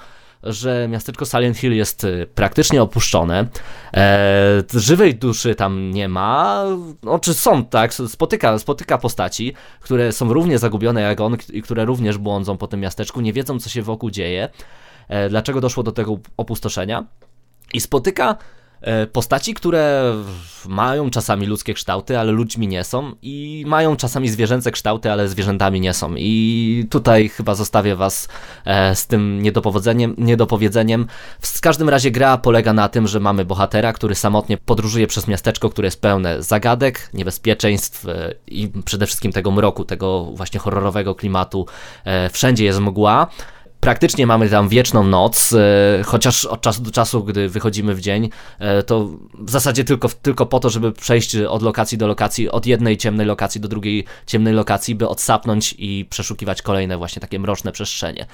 A: że miasteczko Silent Hill jest y, praktycznie opuszczone. E, żywej duszy tam nie ma. No, czy są, tak? Spotyka, spotyka postaci, które są równie zagubione jak on i które również błądzą po tym miasteczku, nie wiedzą, co się wokół dzieje, e, dlaczego doszło do tego opustoszenia. I spotyka postaci, które mają czasami ludzkie kształty, ale ludźmi nie są i mają czasami zwierzęce kształty, ale zwierzętami nie są. I tutaj chyba zostawię was e, z tym niedopowodzeniem, niedopowiedzeniem. W każdym razie gra polega na tym, że mamy bohatera, który samotnie podróżuje przez miasteczko, które jest pełne zagadek, niebezpieczeństw e, i przede wszystkim tego mroku, tego właśnie horrorowego klimatu. Wszędzie jest mgła praktycznie mamy tam wieczną noc, e, chociaż od czasu do czasu, gdy wychodzimy w dzień, e, to w zasadzie tylko, tylko po to, żeby przejść od lokacji do lokacji, od jednej ciemnej lokacji do drugiej ciemnej lokacji, by odsapnąć i przeszukiwać kolejne właśnie takie mroczne przestrzenie.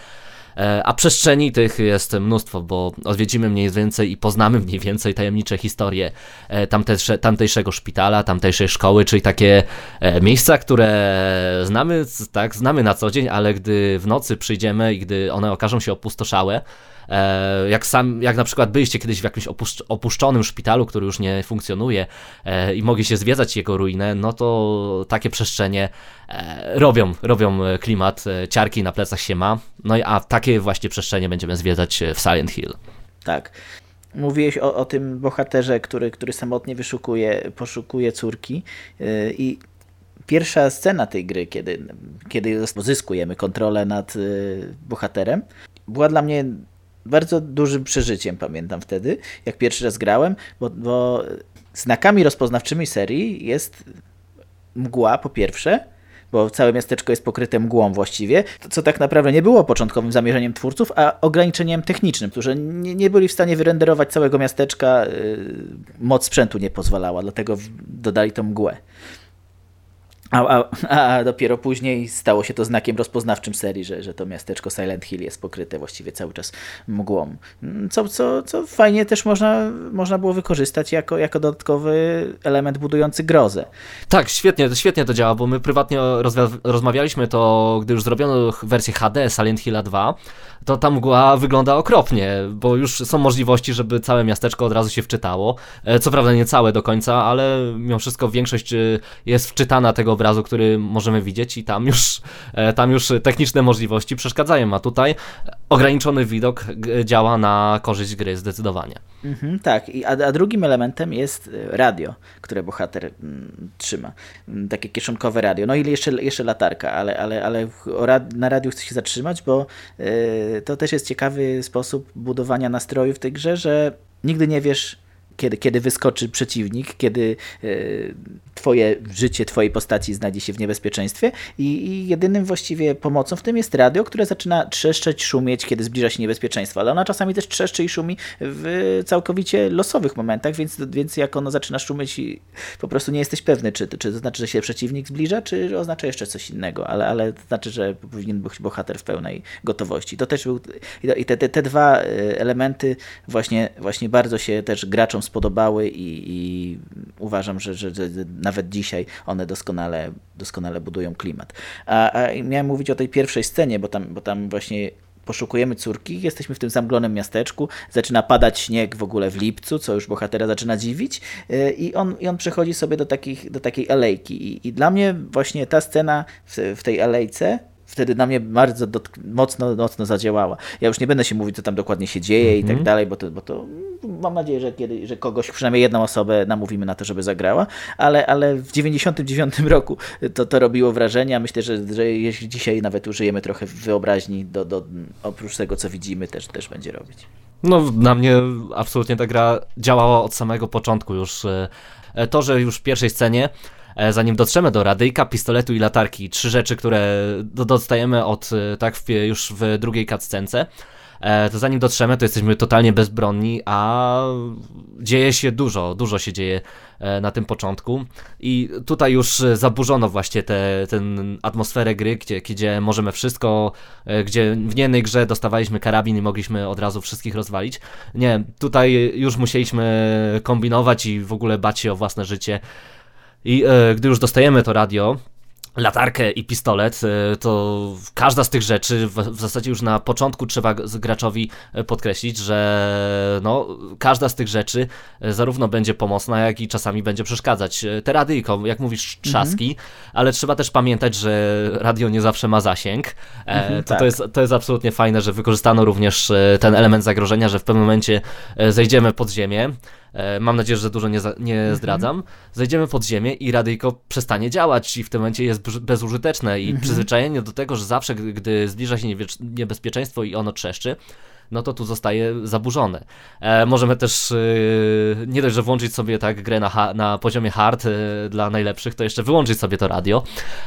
A: E, a przestrzeni tych jest mnóstwo, bo odwiedzimy mniej więcej i poznamy mniej więcej tajemnicze historie e, tamtejsze, tamtejszego szpitala, tamtejszej szkoły, czyli takie e, miejsca, które znamy, tak, znamy na co dzień, ale gdy w nocy przyjdziemy i gdy one okażą się opustoszałe, jak, sam, jak na przykład byliście kiedyś w jakimś opuszczonym szpitalu, który już nie funkcjonuje e, i mogli się zwiedzać jego ruinę, no to takie przestrzenie e, robią, robią klimat, ciarki na plecach się ma, no a takie właśnie przestrzenie będziemy zwiedzać w Silent Hill.
B: Tak. Mówiłeś o, o tym bohaterze, który, który samotnie wyszukuje, poszukuje córki i pierwsza scena tej gry, kiedy, kiedy uzyskujemy kontrolę nad bohaterem, była dla mnie bardzo dużym przeżyciem, pamiętam wtedy, jak pierwszy raz grałem, bo, bo znakami rozpoznawczymi serii jest mgła po pierwsze, bo całe miasteczko jest pokryte mgłą właściwie, co tak naprawdę nie było początkowym zamierzeniem twórców, a ograniczeniem technicznym, którzy nie, nie byli w stanie wyrenderować całego miasteczka, yy, moc sprzętu nie pozwalała, dlatego dodali tą mgłę. A, a, a, dopiero później stało się to znakiem rozpoznawczym serii, że, że to miasteczko Silent Hill jest pokryte właściwie cały czas mgłą. Co, co, co fajnie też można, można było wykorzystać jako, jako dodatkowy element budujący grozę.
A: Tak, świetnie, świetnie to działa, bo my prywatnie rozmawialiśmy to, gdy już zrobiono wersję HD Silent Hill 2, to ta mgła wygląda okropnie, bo już są możliwości, żeby całe miasteczko od razu się wczytało. E, co prawda nie całe do końca, ale mimo wszystko większość e, jest wczytana tego obrazu, który możemy widzieć i tam już, e, tam już techniczne możliwości przeszkadzają, a tutaj ograniczony widok działa na korzyść gry zdecydowanie.
B: Mhm, tak, I, a, a, drugim elementem jest radio, które bohater m, mm, trzyma. Mm, takie kieszonkowe radio. No i jeszcze, jeszcze latarka, ale, ale, ale rad, na radiu chcę się zatrzymać, bo yy, to też jest ciekawy sposób budowania nastroju w tej grze, że nigdy nie wiesz, kiedy, kiedy wyskoczy przeciwnik, kiedy e, twoje życie, twojej postaci znajdzie się w niebezpieczeństwie. I, i, jedynym właściwie pomocą w tym jest radio, które zaczyna trzeszczeć, szumieć, kiedy zbliża się niebezpieczeństwo, ale ona czasami też trzeszczy i szumi w całkowicie losowych momentach, więc, więc jak ono zaczyna szumieć i po prostu nie jesteś pewny, czy, czy to znaczy, że się przeciwnik zbliża, czy oznacza jeszcze coś innego, ale, ale to znaczy, że powinien być bohater w pełnej gotowości. To też był, i te, te, te dwa e, elementy właśnie, właśnie bardzo się też graczom spodobały i, i uważam, że, że, że, nawet dzisiaj one doskonale, doskonale budują klimat. A, a miałem mówić o tej pierwszej scenie, bo tam, bo tam właśnie poszukujemy córki, jesteśmy w tym zamglonym miasteczku, zaczyna padać śnieg w ogóle w lipcu, co już bohatera zaczyna dziwić y, i on, i on przechodzi sobie do, takich, do takiej alejki I, i dla mnie właśnie ta scena w, w tej alejce wtedy na mnie bardzo mocno, mocno zadziałała. Ja już nie będę się mówić, co tam dokładnie się dzieje mm -hmm. i tak mhm. dalej, bo to, bo to mam nadzieję, że, kiedy, że kogoś, przynajmniej jedną osobę namówimy na to, żeby zagrała, ale, ale w 99 roku to, to robiło wrażenie, a myślę, że, że jeśli dzisiaj nawet użyjemy trochę wyobraźni, do, do, oprócz tego, co widzimy, też, też będzie robić.
A: No, na mnie absolutnie ta gra działała od samego początku już. E, to, że już w pierwszej scenie E, zanim dotrzemy do radyjka, pistoletu i latarki. Trzy rzeczy, które dostajemy od, e, tak, w, już w drugiej cutscence. e, to zanim dotrzemy, to jesteśmy totalnie bezbronni, a dzieje się dużo, dużo się dzieje e, na tym początku i tutaj już zaburzono właśnie tę atmosferę gry, gdzie, gdzie możemy wszystko, e, gdzie w jednej grze dostawaliśmy karabin i mogliśmy od razu wszystkich rozwalić. Nie, tutaj już musieliśmy kombinować i w ogóle bać się o własne życie. I e, gdy już dostajemy to radio, latarkę i pistolet, e, to każda z tych rzeczy, w, zasadzie już na początku trzeba graczowi e, podkreślić, że no, każda z tych rzeczy e, zarówno będzie pomocna, jak i czasami będzie przeszkadzać. Te radyjko, jak mówisz, trzaski, mhm. ale trzeba też pamiętać, że radio nie zawsze ma zasięg. Mhm, to, tak. to, jest, to jest absolutnie fajne, że wykorzystano również ten element zagrożenia, że w pewnym momencie zejdziemy pod ziemię, mam nadzieję, że dużo nie, za, nie mhm. zdradzam. Zejdziemy pod ziemię i radyjko przestanie działać i w tym momencie jest bezużyteczne i mhm. przyzwyczajenie do tego, że zawsze, gdy zbliża się niebezpieczeństwo i ono trzeszczy, no to tu zostaje zaburzone. E, możemy też e, nie dość, że włączyć sobie tak grę na, na poziomie hard e, dla najlepszych, to jeszcze wyłączyć sobie to radio.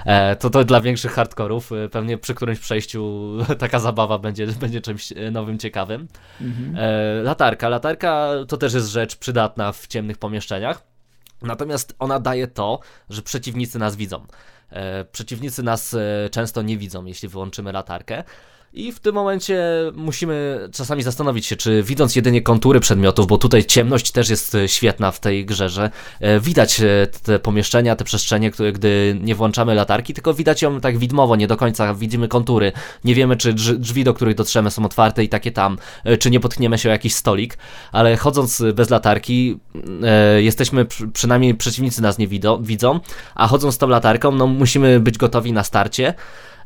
A: E, to to dla większych hardkorów. E, pewnie przy którymś przejściu taka zabawa będzie, będzie czymś e, nowym, ciekawym. Mhm. latarka. Latarka to też jest rzecz przydatna w ciemnych pomieszczeniach. Natomiast ona daje to, że przeciwnicy nas widzą. Przeciwnicy nas często nie widzą, jeśli wyłączymy latarkę. I w tym momencie musimy czasami zastanowić się, czy widząc jedynie kontury przedmiotów, bo tutaj ciemność też jest e, świetna w tej grze, że e, widać e, te pomieszczenia, te przestrzenie, które, gdy nie włączamy latarki, tylko widać ją tak widmowo, nie do końca widzimy kontury. Nie wiemy, czy drzwi, do których dotrzemy są otwarte i takie tam, czy nie potkniemy się o jakiś stolik, ale chodząc bez latarki, jesteśmy, przynajmniej przeciwnicy nas nie widzą, a chodząc z tą latarką, no musimy być gotowi na starcie.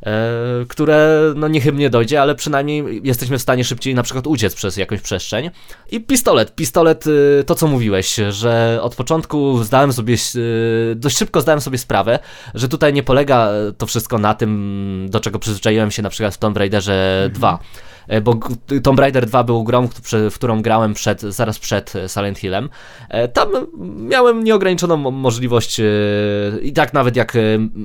A: E, które no niechybnie dojdzie, ale przynajmniej jesteśmy w stanie szybciej na przykład uciec przez jakąś przestrzeń. I pistolet, pistolet, y, to co mówiłeś, że od początku zdałem sobie, y, dość szybko zdałem sobie sprawę, że tutaj nie polega to wszystko na tym, do czego przyzwyczaiłem się na przykład w Tomb Raiderze mhm. 2 E, bo Tomb Raider 2 był grą, w którą grałem przed, zaraz przed e, Silent Hillem. E, tam miałem nieograniczoną możliwość i tak nawet jak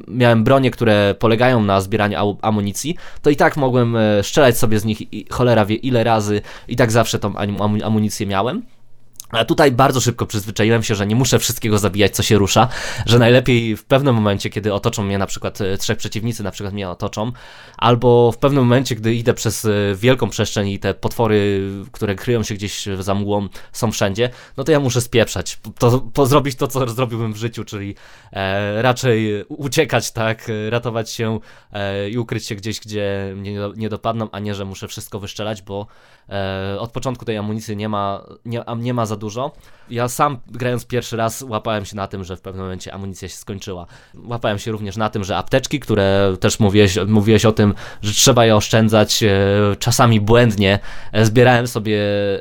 A: miałem bronie, które polegają na zbieraniu amunicji, to i tak mogłem strzelać sobie z nich cholera wie ile razy i tak zawsze tą amunicję miałem. A tutaj bardzo szybko przyzwyczaiłem się, że nie muszę wszystkiego zabijać, co się rusza, że najlepiej w pewnym momencie, kiedy otoczą mnie na przykład e, trzech przeciwnicy, na przykład mnie otoczą, albo w pewnym momencie, gdy idę przez e, wielką przestrzeń i te potwory, które kryją się gdzieś za mgłą, są wszędzie, no to ja muszę spieprzać, to, to zrobić to, co zrobiłbym w życiu, czyli e, raczej uciekać, tak, ratować się e, i ukryć się gdzieś, gdzie mnie nie dopadną, a nie, że muszę wszystko wyszczelać, bo od początku tej amunicji nie ma, nie, nie ma za dużo. Ja sam grając pierwszy raz łapałem się na tym, że w pewnym momencie amunicja się skończyła. Łapałem się również na tym, że apteczki, które też mówiłeś, mówiłeś o tym, że trzeba je oszczędzać, e, czasami błędnie. E, zbierałem sobie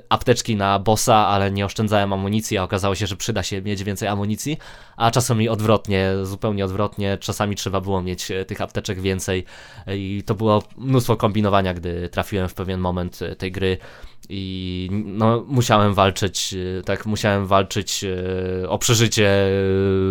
A: apteczki na bossa, ale nie oszczędzałem amunicji, a okazało się, że przyda się mieć więcej amunicji, a czasami odwrotnie, zupełnie odwrotnie, czasami trzeba było mieć e, tych apteczek więcej. I to było mnóstwo kombinowania, gdy trafiłem w pewien moment tej gry. I no, musiałem walczyć, e, tak, musiałem walczyć e, o przeżycie, e,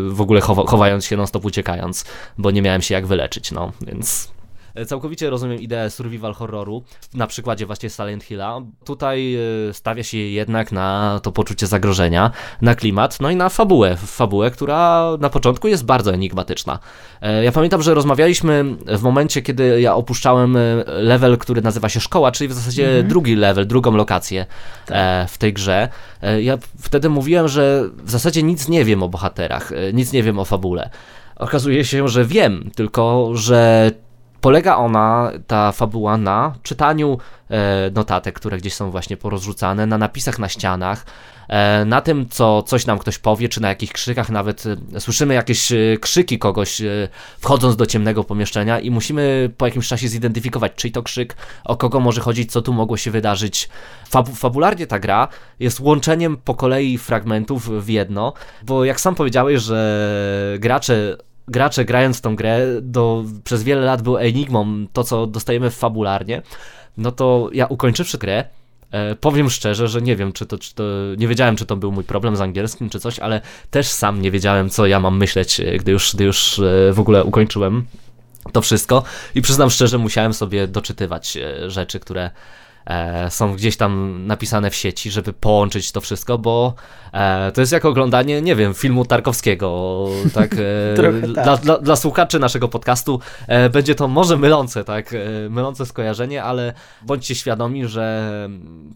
A: w ogóle chowając się non-stop uciekając, bo nie miałem się jak wyleczyć, no, więc E, całkowicie rozumiem ideę survival horroru na przykładzie właśnie Silent Hilla. Tutaj e, stawia się jednak na to poczucie zagrożenia, na klimat, no i na fabułę. Fabułę, która na początku jest bardzo enigmatyczna. E, ja pamiętam, że rozmawialiśmy w momencie, kiedy ja opuszczałem level, który nazywa się szkoła, czyli w zasadzie mhm. drugi level, drugą lokację tak. w tej grze. Ja wtedy mówiłem, że w zasadzie nic nie wiem o bohaterach, nic nie wiem o fabule. Okazuje się, że wiem, tylko że Polega ona, ta fabuła, na czytaniu e, notatek, które gdzieś są właśnie porozrzucane, na napisach na ścianach, e, na tym, co coś nam ktoś powie, czy na jakichś krzykach, nawet e, słyszymy jakieś krzyki kogoś wchodząc do ciemnego pomieszczenia i musimy po jakimś czasie zidentyfikować, czyj to krzyk, o kogo może chodzić, co tu mogło się wydarzyć. Fab fabularnie ta gra jest łączeniem po kolei fragmentów w jedno, bo jak sam powiedziałeś, że gracze gracze grając w tą grę do, przez wiele lat był enigmą to, co dostajemy fabularnie, no to ja ukończywszy grę, e, powiem szczerze, że nie wiem, czy to, czy to, nie wiedziałem, czy to był mój problem z angielskim, czy coś, ale też sam nie wiedziałem, co ja mam myśleć, e, gdy już, gdy już e, w ogóle ukończyłem to wszystko. I przyznam szczerze, musiałem sobie doczytywać e, rzeczy, które są gdzieś tam napisane w sieci, żeby połączyć to wszystko, bo e, to jest jak oglądanie, nie wiem, filmu Tarkowskiego, tak?
B: Trochę tak.
A: Dla, dla, dla słuchaczy naszego podcastu e, będzie to może mylące, tak? E, mylące skojarzenie, ale bądźcie świadomi, że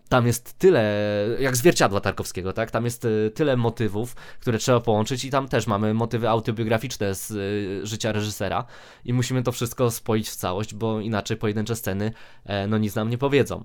A: tam jest tyle, jak zwierciadła Tarkowskiego, tak? Tam jest e, tyle motywów, które trzeba połączyć i tam też mamy motywy autobiograficzne z e, życia reżysera i musimy to wszystko spoić w całość, bo inaczej pojedyncze sceny e, no nic nam nie powiedzą.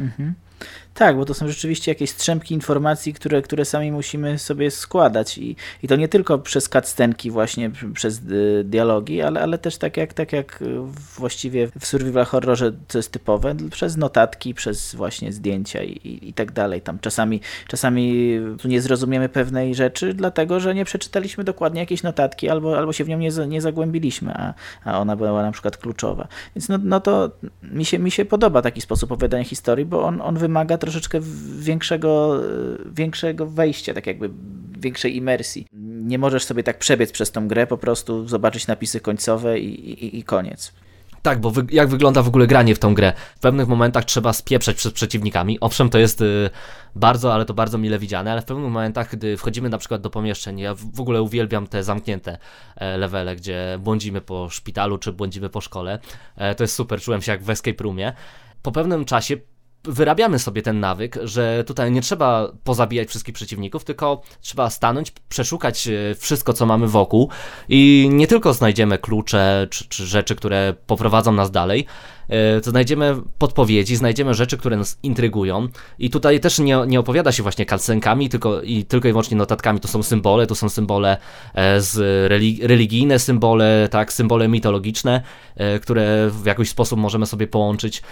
B: Mhm. Tak, bo to są rzeczywiście jakieś strzępki informacji, które, które sami musimy sobie składać i, i to nie tylko przez cutscenki właśnie, przez y, dialogi, ale, ale też tak jak, tak jak właściwie w survival horrorze to jest typowe, przez notatki, przez właśnie zdjęcia i, i, i tak dalej. Tam czasami, czasami nie zrozumiemy pewnej rzeczy, dlatego że nie przeczytaliśmy dokładnie jakiejś notatki albo, albo się w nią nie, nie zagłębiliśmy, a, a ona była na przykład kluczowa. Więc no, no to mi się, mi się podoba taki sposób opowiadania historii, bo on, on wymaga troszeczkę większego, większego wejścia, tak jakby większej imersji. Nie możesz sobie tak przebiec przez tą grę, po prostu zobaczyć napisy końcowe i, i, i koniec.
A: Tak, bo wy, jak wygląda w ogóle granie w tą grę? W pewnych momentach trzeba spieprzać przed przeciwnikami. Owszem, to jest y, bardzo, ale to bardzo mile widziane, ale w pewnych momentach, gdy wchodzimy na przykład do pomieszczeń, ja w, w ogóle uwielbiam te zamknięte e, levele, gdzie błądzimy po szpitalu czy błądzimy po szkole. E, to jest super, czułem się jak w escape roomie. Po pewnym czasie wyrabiamy sobie ten nawyk, że tutaj nie trzeba pozabijać wszystkich przeciwników, tylko trzeba stanąć, przeszukać e, wszystko, co mamy wokół i nie tylko znajdziemy klucze czy, czy rzeczy, które poprowadzą nas dalej, to znajdziemy podpowiedzi, znajdziemy rzeczy, które nas intrygują i tutaj też nie, nie opowiada się właśnie kalcenkami, tylko i, tylko i wyłącznie notatkami, to są symbole, to są symbole e, z religijne symbole, tak, symbole mitologiczne, e, które w jakiś sposób możemy sobie połączyć.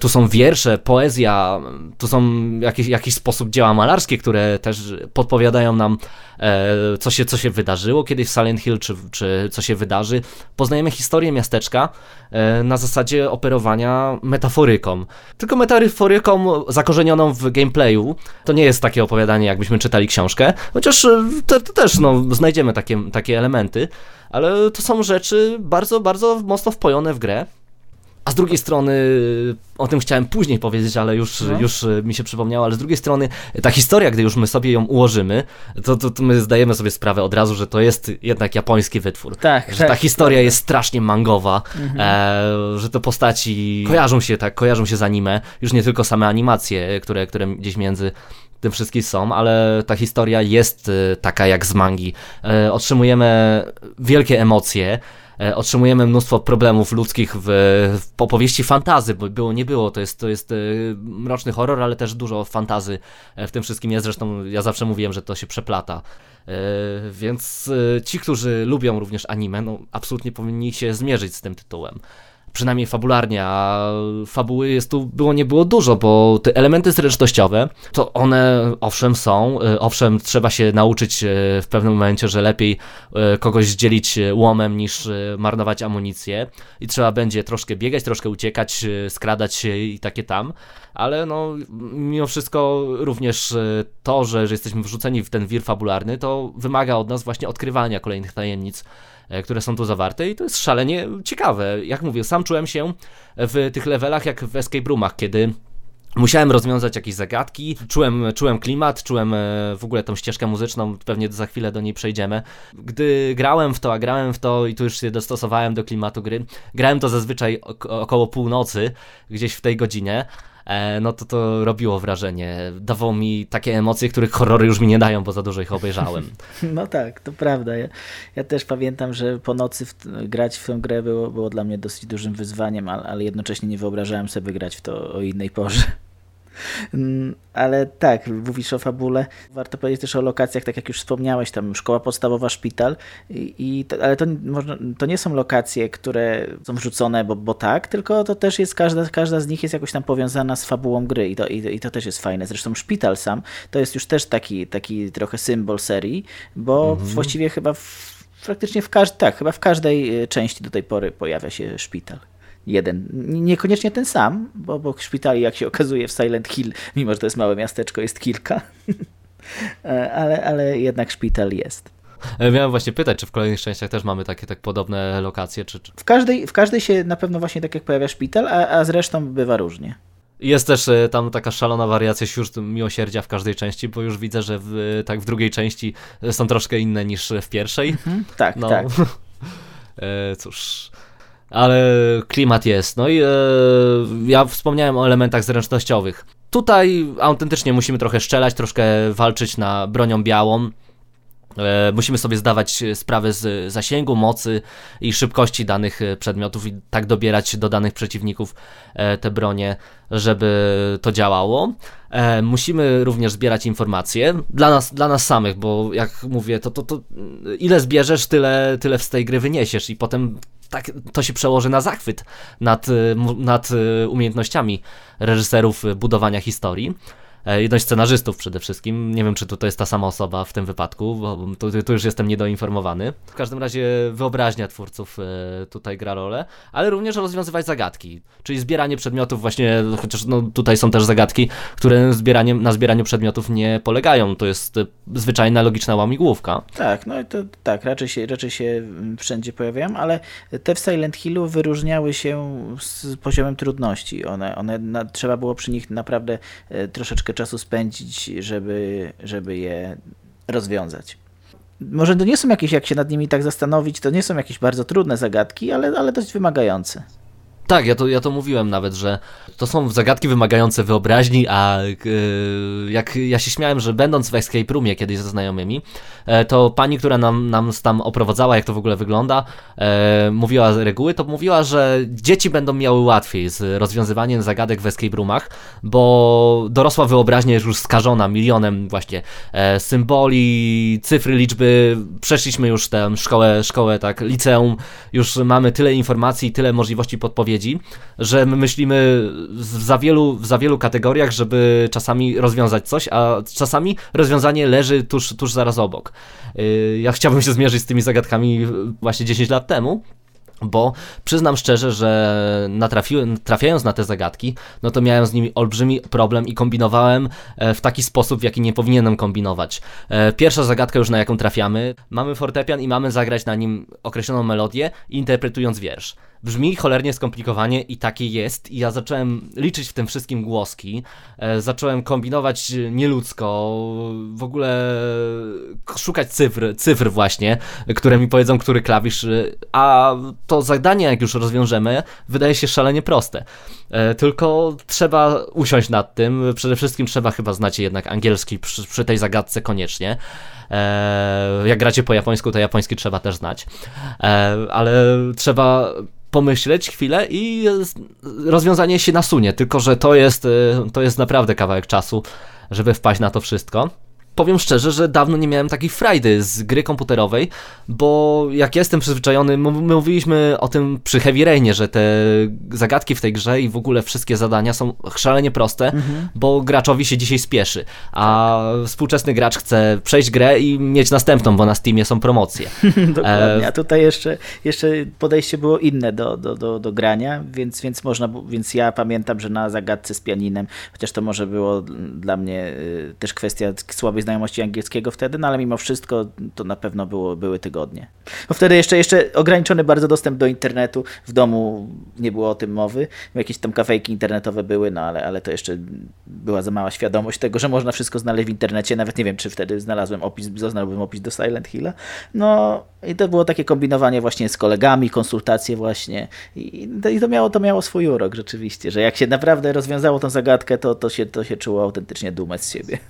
A: Tu są wiersze, poezja, tu są jakiś, jakiś sposób dzieła malarskie, które też podpowiadają nam co się, co się wydarzyło kiedyś w Silent Hill, czy, czy co się wydarzy. Poznajemy historię miasteczka na zasadzie operowania metaforyką. Tylko metaforyką zakorzenioną w gameplayu. To nie jest takie opowiadanie, jakbyśmy czytali książkę, chociaż e, to, to też no, znajdziemy takie, takie elementy, ale to są rzeczy bardzo, bardzo mocno wpojone w grę. A z drugiej strony, o tym chciałem później powiedzieć, ale już, no. już e, mi się przypomniało, ale z drugiej strony ta historia, gdy już my sobie ją ułożymy, to, to, to my zdajemy sobie sprawę od razu, że to jest jednak japoński wytwór.
B: Tak,
A: że
B: tak,
A: ta historia tak. jest strasznie mangowa, mhm. e, że te postaci kojarzą się tak, kojarzą się z anime, już nie tylko same animacje, które, które gdzieś między tym wszystkim są, ale ta historia jest e, taka jak z mangi. E, otrzymujemy wielkie emocje, E, otrzymujemy mnóstwo problemów ludzkich w, w opowieści fantazy, bo było, nie było, to jest, to jest e, mroczny horror, ale też dużo fantazy e, w tym wszystkim jest, zresztą ja zawsze mówiłem, że to się przeplata. Więc ci, którzy lubią również anime, no absolutnie powinni się zmierzyć z tym tytułem przynajmniej fabularnie, a fabuły jest tu było nie było dużo, bo te elementy zręcznościowe, to one owszem są, y, owszem trzeba się nauczyć y, w pewnym momencie, że lepiej y, kogoś zdzielić łomem niż marnować amunicję. I trzeba będzie troszkę biegać, troszkę uciekać, skradać się i takie tam, ale no mimo wszystko również to, że, że jesteśmy wrzuceni w ten wir fabularny, to wymaga od nas właśnie odkrywania kolejnych tajemnic. E, które są tu zawarte i to jest szalenie ciekawe. Jak mówię, sam czułem się w tych levelach jak w escape roomach, kiedy Musiałem rozwiązać jakieś zagadki, czułem, czułem klimat, czułem e, w ogóle tą ścieżkę muzyczną, pewnie za chwilę do niej przejdziemy. Gdy grałem w to, a grałem w to i tu już się dostosowałem do klimatu gry, grałem to zazwyczaj około północy, gdzieś w tej godzinie, E, no to to robiło wrażenie. Dawało mi takie emocje, których horrory już mi nie dają, bo za dużo ich obejrzałem.
B: No tak, to prawda. Ja, ja też pamiętam, że po nocy w, grać w tę grę było, było dla mnie dosyć dużym wyzwaniem, ale, ale jednocześnie nie wyobrażałem sobie grać w to o innej porze. Mm, ale tak, mówisz o fabule. Warto powiedzieć też o lokacjach, tak jak już wspomniałeś, tam szkoła podstawowa, szpital, i, i to, ale to, można, to nie są lokacje, które są wrzucone, bo, bo tak, tylko to też jest, każda, każda z nich jest jakoś tam powiązana z fabułą gry i to, i, i to też jest fajne. Zresztą szpital sam to jest już też taki, taki trochę symbol serii, bo mhm. właściwie chyba w, praktycznie w, każdej, tak, chyba w każdej e, części do tej pory pojawia się szpital jeden. Niekoniecznie ten sam, bo, bo szpitali, jak się okazuje, w Silent Hill, mimo że to jest małe miasteczko, jest kilka. E, ale, ale jednak szpital jest.
A: E, miałem właśnie pytać, czy w kolejnych częściach też mamy takie tak podobne lokacje? Czy, czy...
B: W, każdej, w każdej się na pewno właśnie tak jak pojawia szpital, a, a zresztą bywa różnie.
A: Jest też e, tam taka szalona wariacja sióstr miłosierdzia w każdej części, bo już widzę, że w, tak w drugiej części są troszkę inne niż w pierwszej.
B: Mhm, tak,
A: no.
B: tak.
A: cóż, ale klimat jest. No i e, ja wspomniałem o elementach zręcznościowych. Tutaj autentycznie musimy trochę strzelać, troszkę walczyć na bronią białą. E, musimy sobie zdawać sprawę z zasięgu, mocy i szybkości danych e, przedmiotów i tak dobierać do danych przeciwników e, te bronie, żeby to działało. Musimy również zbierać informacje dla nas, dla nas samych, bo jak mówię, to, to, to ile zbierzesz, tyle, tyle z tej gry wyniesiesz i potem tak, to się przełoży na zachwyt nad, nad umiejętnościami reżyserów budowania historii. E, jedność scenarzystów przede wszystkim. Nie wiem, czy to, to jest ta sama osoba w tym wypadku, bo tu, tu już jestem niedoinformowany. W każdym razie wyobraźnia twórców e, tutaj gra rolę, ale również rozwiązywać zagadki, czyli zbieranie przedmiotów właśnie, chociaż no, tutaj są też zagadki, które zbieraniem, na zbieraniu przedmiotów nie polegają. To jest e, zwyczajna, logiczna łamigłówka.
B: Tak, no to tak, raczej się, raczej się wszędzie pojawiają, ale te w Silent Hillu wyróżniały się z poziomem trudności. One, one na, trzeba było przy nich naprawdę troszeczkę czasu spędzić, żeby, żeby je rozwiązać. Może to nie są jakieś, jak się nad nimi tak zastanowić, to nie są jakieś bardzo trudne zagadki, ale, ale dość wymagające.
A: Tak, ja to, ja to mówiłem nawet, że to są zagadki wymagające wyobraźni, a yy, jak ja się śmiałem, że będąc w escape roomie kiedyś ze znajomymi, e, to pani, która nam, nam tam oprowadzała, jak to w ogóle wygląda, e, mówiła reguły, to mówiła, że dzieci będą miały łatwiej z rozwiązywaniem zagadek w escape roomach, bo dorosła wyobraźnia jest już skażona milionem właśnie symboli, cyfry, liczby. Przeszliśmy już tę szkołę, szkołę, tak, liceum, już mamy tyle informacji, tyle możliwości podpowiedzi, że my myślimy w za wielu, w za wielu kategoriach, żeby czasami rozwiązać coś, a czasami rozwiązanie leży tuż, tuż zaraz obok. Y, ja chciałbym się zmierzyć z tymi zagadkami właśnie 10 lat temu, bo przyznam szczerze, że trafiając na te zagadki, no to miałem z nimi olbrzymi problem i kombinowałem e, w taki sposób, w jaki nie powinienem kombinować. E, pierwsza zagadka już na jaką trafiamy, mamy fortepian i mamy zagrać na nim określoną melodię, interpretując wiersz. Brzmi cholernie skomplikowanie i takie jest. I ja zacząłem liczyć w tym wszystkim głoski. E, zacząłem kombinować nieludzko, w ogóle szukać cyfr, cyfr właśnie, które mi powiedzą, który klawisz. A to zadanie, jak już rozwiążemy, wydaje się szalenie proste. E, tylko trzeba usiąść nad tym. Przede wszystkim trzeba chyba znać jednak angielski przy, przy tej zagadce koniecznie. E, jak gracie po japońsku, to japoński trzeba też znać. Ale trzeba pomyśleć chwilę i rozwiązanie się nasunie, tylko że to jest, y, to jest naprawdę kawałek czasu, żeby wpaść na to wszystko powiem szczerze, że dawno nie miałem takiej frajdy z gry komputerowej, bo jak jestem przyzwyczajony, my mówiliśmy o tym przy Heavy Rainie, że te zagadki w tej grze i w ogóle wszystkie zadania są szalenie proste, mhm. bo graczowi się dzisiaj spieszy, a tak. współczesny gracz chce przejść grę i mieć następną, bo na Steamie są promocje.
B: Dokładnie, a tutaj jeszcze, jeszcze podejście było inne do, do, do, do grania, więc, więc można, więc ja pamiętam, że na zagadce z pianinem, chociaż to może było dla mnie y, też kwestia słabej znajomości angielskiego wtedy, no ale mimo wszystko to na pewno było, były tygodnie. Bo wtedy jeszcze, jeszcze ograniczony bardzo dostęp do internetu, w domu nie było o tym mowy, jakieś tam kafejki internetowe były, no ale, ale to jeszcze była za mała świadomość tego, że można wszystko znaleźć w internecie, nawet nie wiem, czy wtedy znalazłem opis, zaznalazłem opis do Silent Hilla, no i to było takie kombinowanie właśnie z kolegami, konsultacje właśnie i, i to, miało, to miało swój urok rzeczywiście, że jak się naprawdę rozwiązało tą zagadkę, to, to, się, to się czuło autentycznie dumę z siebie.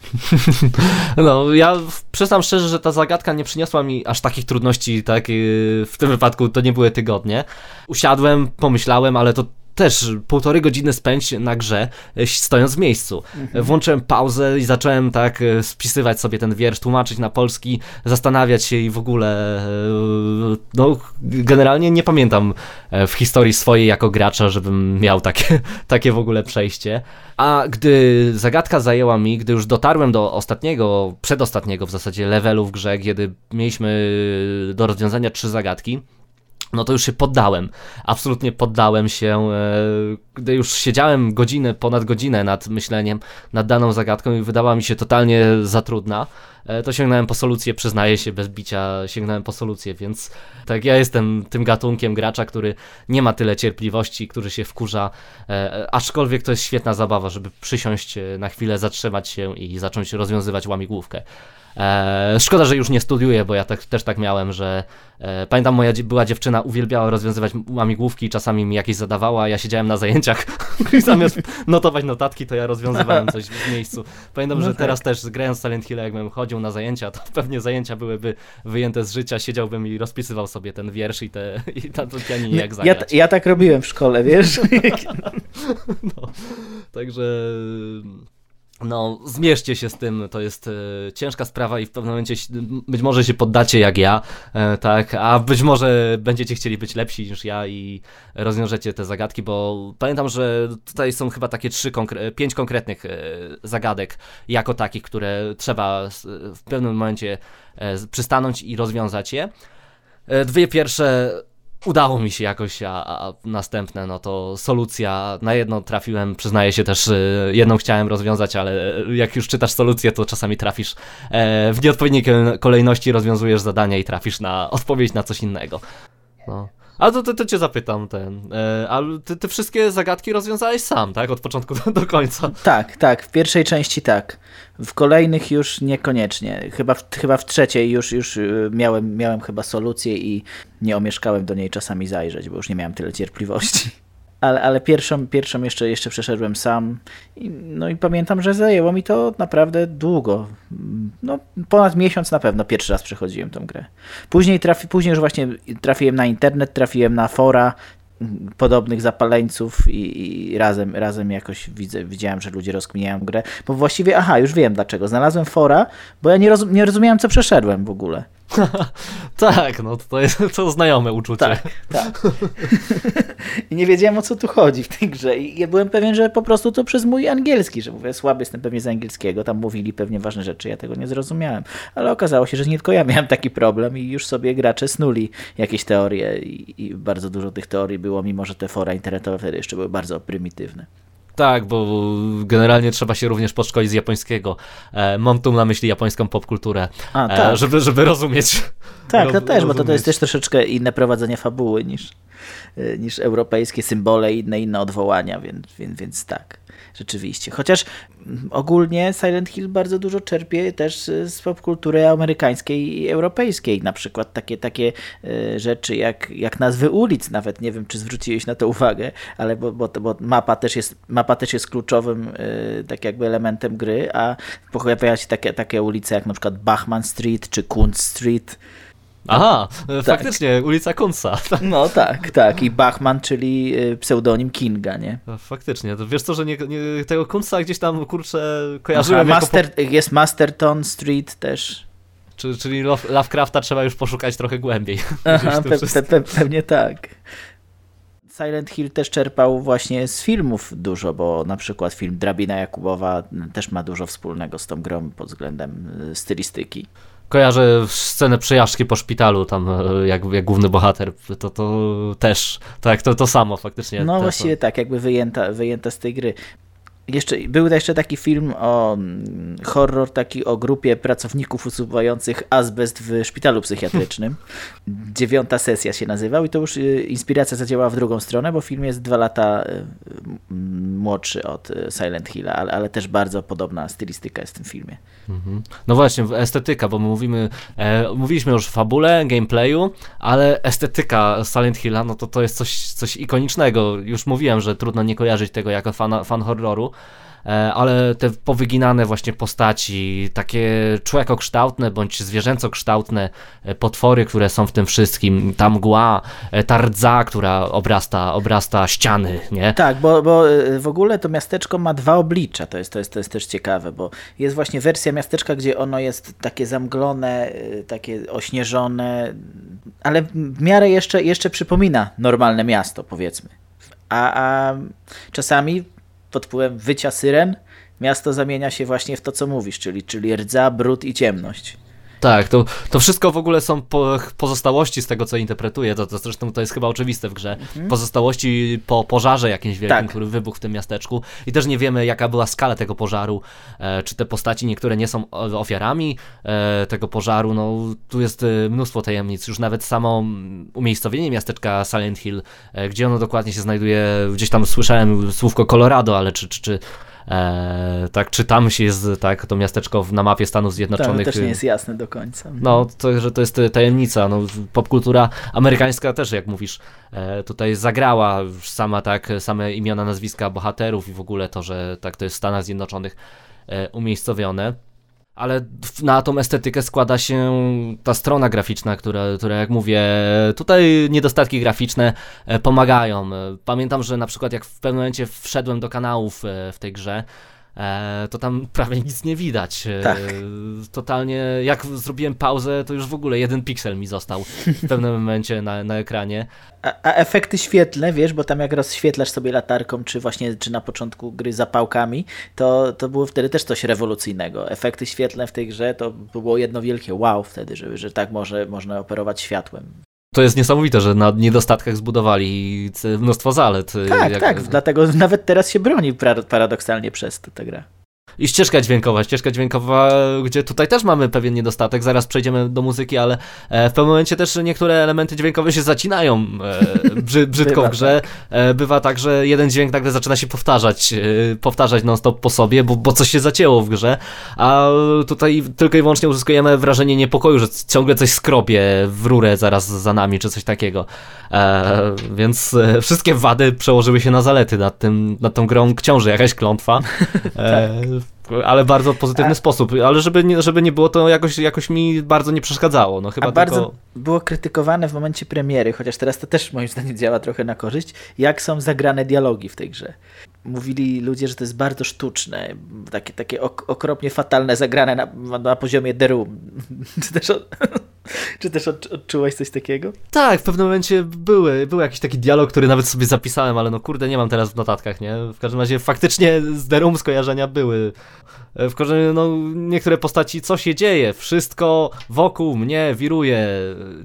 A: No, ja przyznam szczerze, że ta zagadka nie przyniosła mi aż takich trudności, tak, y, w tym wypadku to nie były tygodnie. Usiadłem, pomyślałem, ale to też półtorej godziny spędź na grze, e, stojąc w miejscu. Mhm. Włączyłem pauzę i zacząłem tak e, spisywać sobie ten wiersz, tłumaczyć na polski, zastanawiać się i w ogóle e, no generalnie nie pamiętam w historii swojej jako gracza, żebym miał takie, takie w ogóle przejście. A gdy zagadka zajęła mi, gdy już dotarłem do ostatniego, przedostatniego w zasadzie levelu w grze, kiedy mieliśmy do rozwiązania trzy zagadki, no to już się poddałem. Absolutnie poddałem się, e, gdy już siedziałem godzinę, ponad godzinę nad myśleniem nad daną zagadką i wydała mi się totalnie za trudna, e, to sięgnąłem po solucję, przyznaję się, bez bicia sięgnąłem po solucję, więc tak ja jestem tym gatunkiem gracza, który nie ma tyle cierpliwości, który się wkurza, e, aczkolwiek to jest świetna zabawa, żeby przysiąść na chwilę, zatrzymać się i zacząć rozwiązywać łamigłówkę. E, szkoda, że już nie studiuję, bo ja tak, też tak miałem, że e, pamiętam moja była dziewczyna, uwielbiała rozwiązywać łamigłówki, czasami mi jakieś zadawała, ja siedziałem na zajęciach i zamiast notować notatki, to ja rozwiązywałem coś w miejscu. Pamiętam, no że tak. teraz też grając Silent Hill, jakbym chodził na zajęcia, to pewnie zajęcia byłyby wyjęte z życia, siedziałbym i rozpisywał sobie ten wiersz i, te, i na pianinie jak
B: zagrać. Ja, ja tak robiłem w szkole, wiesz?
A: no, także... No, zmierzcie się z tym, to jest e, ciężka sprawa i w pewnym momencie być może się poddacie jak ja, e, tak, a być może będziecie chcieli być lepsi niż ja i rozwiążecie te zagadki, bo pamiętam, że tutaj są chyba takie trzy, konkre pięć konkretnych e, zagadek jako takich, które trzeba w pewnym momencie e, przystanąć i rozwiązać je. E, dwie pierwsze udało mi się jakoś, a, a, następne, no to solucja. Na jedno trafiłem, przyznaję się też, y, jedną chciałem rozwiązać, ale jak już czytasz solucję, to czasami trafisz e, w nieodpowiedniej kolejności, rozwiązujesz zadania i trafisz na odpowiedź na coś innego. No. Ale to, to, to cię zapytam, ten. E, ale ty, ty, wszystkie zagadki rozwiązałeś sam, tak? Od początku do, do, końca.
B: Tak, tak. W pierwszej części tak. W kolejnych już niekoniecznie. Chyba w, chyba w trzeciej już, już y, miałem, miałem chyba solucję i nie omieszkałem do niej czasami zajrzeć, bo już nie miałem tyle cierpliwości ale, ale pierwszą, pierwszą jeszcze, jeszcze przeszedłem sam. I, no i pamiętam, że zajęło mi to naprawdę długo. No, ponad miesiąc na pewno pierwszy raz przechodziłem tą grę. Później, trafi, później już właśnie trafiłem na internet, trafiłem na fora podobnych zapaleńców i, i, razem, razem jakoś widzę, widziałem, że ludzie rozkminiają grę. Bo właściwie, aha, już wiem dlaczego. Znalazłem fora, bo ja nie, roz, nie rozumiałem, co przeszedłem w ogóle.
A: tak, no to jest to znajome uczucie.
B: Tak, tak. I nie wiedziałem o co tu chodzi w tej grze. I ja byłem pewien, że po prostu to przez mój angielski, że mówię, słaby jestem pewnie z angielskiego, tam mówili pewnie ważne rzeczy, ja tego nie zrozumiałem. Ale okazało się, że nie tylko ja miałem taki problem i już sobie gracze snuli jakieś teorie i, i bardzo dużo tych teorii było, mimo że te fora internetowe wtedy jeszcze były bardzo prymitywne.
A: Tak, bo generalnie trzeba się również podszkolić z japońskiego. E, mam tu na myśli japońską popkulturę, A, e, tak. żeby, żeby rozumieć.
B: Tak, to też, bo to, to jest też troszeczkę inne prowadzenie fabuły niż, e, niż europejskie symbole i inne, inne odwołania, więc, więc, więc tak rzeczywiście. Chociaż ogólnie Silent Hill bardzo dużo czerpie też z popkultury amerykańskiej i europejskiej. Na przykład takie, takie e, rzeczy jak, jak nazwy ulic, nawet nie wiem, czy zwróciłeś na to uwagę, ale bo, bo, bo mapa, też jest, mapa też jest kluczowym e, tak jakby elementem gry, a pojawiają się takie, takie ulice jak na przykład Bachman Street czy Kunz Street,
A: Aha, tak. faktycznie, ulica Kunsa.
B: No tak, tak. I Bachman, czyli y, pseudonim Kinga, nie?
A: No, faktycznie. To wiesz co, że nie, nie, tego Kunsa gdzieś tam, kurczę, kojarzyłem
B: Aha, Master, po... Jest Masterton Street też.
A: czyli Lovecrafta trzeba już poszukać trochę głębiej.
B: Aha, pe, pe, pe, pewnie tak. Silent Hill też czerpał właśnie z filmów dużo, bo na przykład film Drabina Jakubowa też ma dużo wspólnego z tą grą pod względem y, stylistyki
A: kojarzę scenę przejażdżki po szpitalu, tam e, jak, jak główny bohater, to, to też, tak, to, to samo faktycznie.
B: No właściwie tak, jakby wyjęta, wyjęta z tej gry. Jeszcze, był jeszcze taki film o mm, horror taki o grupie pracowników usuwających azbest w szpitalu psychiatrycznym. Dziewiąta sesja się nazywał i to już y, inspiracja zadziałała w drugą stronę, bo film jest dwa lata y, młodszy od y, Silent Hilla, ale, ale też bardzo podobna stylistyka jest w tym filmie. Mhm.
A: No właśnie, estetyka, bo my mówimy, e, mówiliśmy już o fabule, gameplayu, ale estetyka Silent Hilla, no to to jest coś, coś ikonicznego. Już mówiłem, że trudno nie kojarzyć tego jako fan, fan horroru, ale te powyginane właśnie postaci, takie człowiekokształtne bądź zwierzęcokształtne e, potwory, które są w tym wszystkim, ta mgła, e, ta rdza, która obrasta, obrasta ściany, nie?
B: Tak, bo, bo w ogóle to miasteczko ma dwa oblicza, to jest, to, jest, to jest też ciekawe, bo jest właśnie wersja miasteczka, gdzie ono jest takie zamglone, takie ośnieżone, ale w miarę jeszcze, jeszcze przypomina normalne miasto, powiedzmy. A, a czasami pod wpływem wycia syren miasto zamienia się właśnie w to, co mówisz, czyli, czyli rdza, brud i ciemność.
A: Tak, to, to wszystko w ogóle są po, pozostałości z tego, co interpretuję. To, to zresztą to jest chyba oczywiste w grze.
B: Mhm.
A: Pozostałości po pożarze jakimś wielkim,
B: Tak.
A: który wybuchł w tym miasteczku. I też nie wiemy, jaka była skala tego pożaru. E, czy te postaci niektóre nie są ofiarami e, tego pożaru. No, tu jest e, mnóstwo tajemnic. Już nawet samo umiejscowienie miasteczka Silent Hill, e, gdzie ono dokładnie się znajduje, gdzieś tam słyszałem słówko Colorado, ale czy, czy, czy E, tak, czy tam się jest tak, to miasteczko na mapie Stanów
B: To
A: Zjednoczonych.
B: też nie jest jasne do końca.
A: No, to, że to jest tajemnica. No, popkultura amerykańska też, jak mówisz, e, tutaj zagrała sama tak, same imiona, nazwiska bohaterów i w ogóle to, że tak to jest w Stanach Zjednoczonych e, umiejscowione. Ale na tą estetykę składa się ta strona graficzna, która, która jak mówię, tutaj niedostatki graficzne e, pomagają. E, Pamiętam, że na przykład jak w pewnym momencie wszedłem do kanałów e, w tej grze, to tam prawie nic nie widać. E,
B: Tak.
A: Totalnie, jak zrobiłem pauzę, to już w ogóle jeden piksel mi został w pewnym momencie na, na ekranie.
B: A, a efekty świetlne, wiesz, bo tam jak rozświetlasz sobie latarką, czy właśnie, czy na początku gry zapałkami, to, to było wtedy też coś rewolucyjnego. Efekty świetlne w tej grze to było jedno wielkie wow wtedy, że, że tak może, można operować światłem.
A: To jest niesamowite, że na niedostatkach zbudowali mnóstwo zalet. e,
B: Tak,
A: jak-
B: tak, dlatego nawet teraz się broni paradoksalnie przez to ta gra.
A: I ścieżka dźwiękowa, ścieżka dźwiękowa, gdzie tutaj też mamy pewien niedostatek, zaraz przejdziemy do muzyki, ale e, w pewnym momencie też niektóre elementy dźwiękowe się zacinają e, brzy, brzydko w grze. E, bywa tak, że jeden dźwięk nagle zaczyna się powtarzać, powtarzać non-stop po sobie, bo, bo coś się zacięło w grze, a tutaj tylko i wyłącznie uzyskujemy wrażenie niepokoju, że ciągle coś skrobie w rurę zaraz za nami, czy coś takiego. E, więc wszystkie wady przełożyły się na zalety nad, tym, nad tą grą książę, jakaś klątwa. E, ale bardzo pozytywny
B: A-
A: sposób, ale żeby nie, żeby nie było, to jakoś, jakoś mi bardzo nie przeszkadzało. No chyba
B: A bardzo
A: tylko...
B: było krytykowane w momencie premiery, chociaż teraz to też moim zdaniem działa trochę na korzyść, jak są zagrane dialogi w tej grze. Mówili ludzie, że to jest bardzo sztuczne, takie, takie ok okropnie fatalne, zagrane na, na poziomie The Room. Czy też, czy też od, odczułeś coś takiego?
A: Tak, w pewnym momencie były, był jakiś taki dialog, który nawet sobie zapisałem, ale no kurde, nie mam teraz w notatkach, nie? W każdym razie faktycznie z Room skojarzenia były. E, W każdym razie, no, niektóre postaci, co się dzieje? Wszystko wokół mnie wiruje,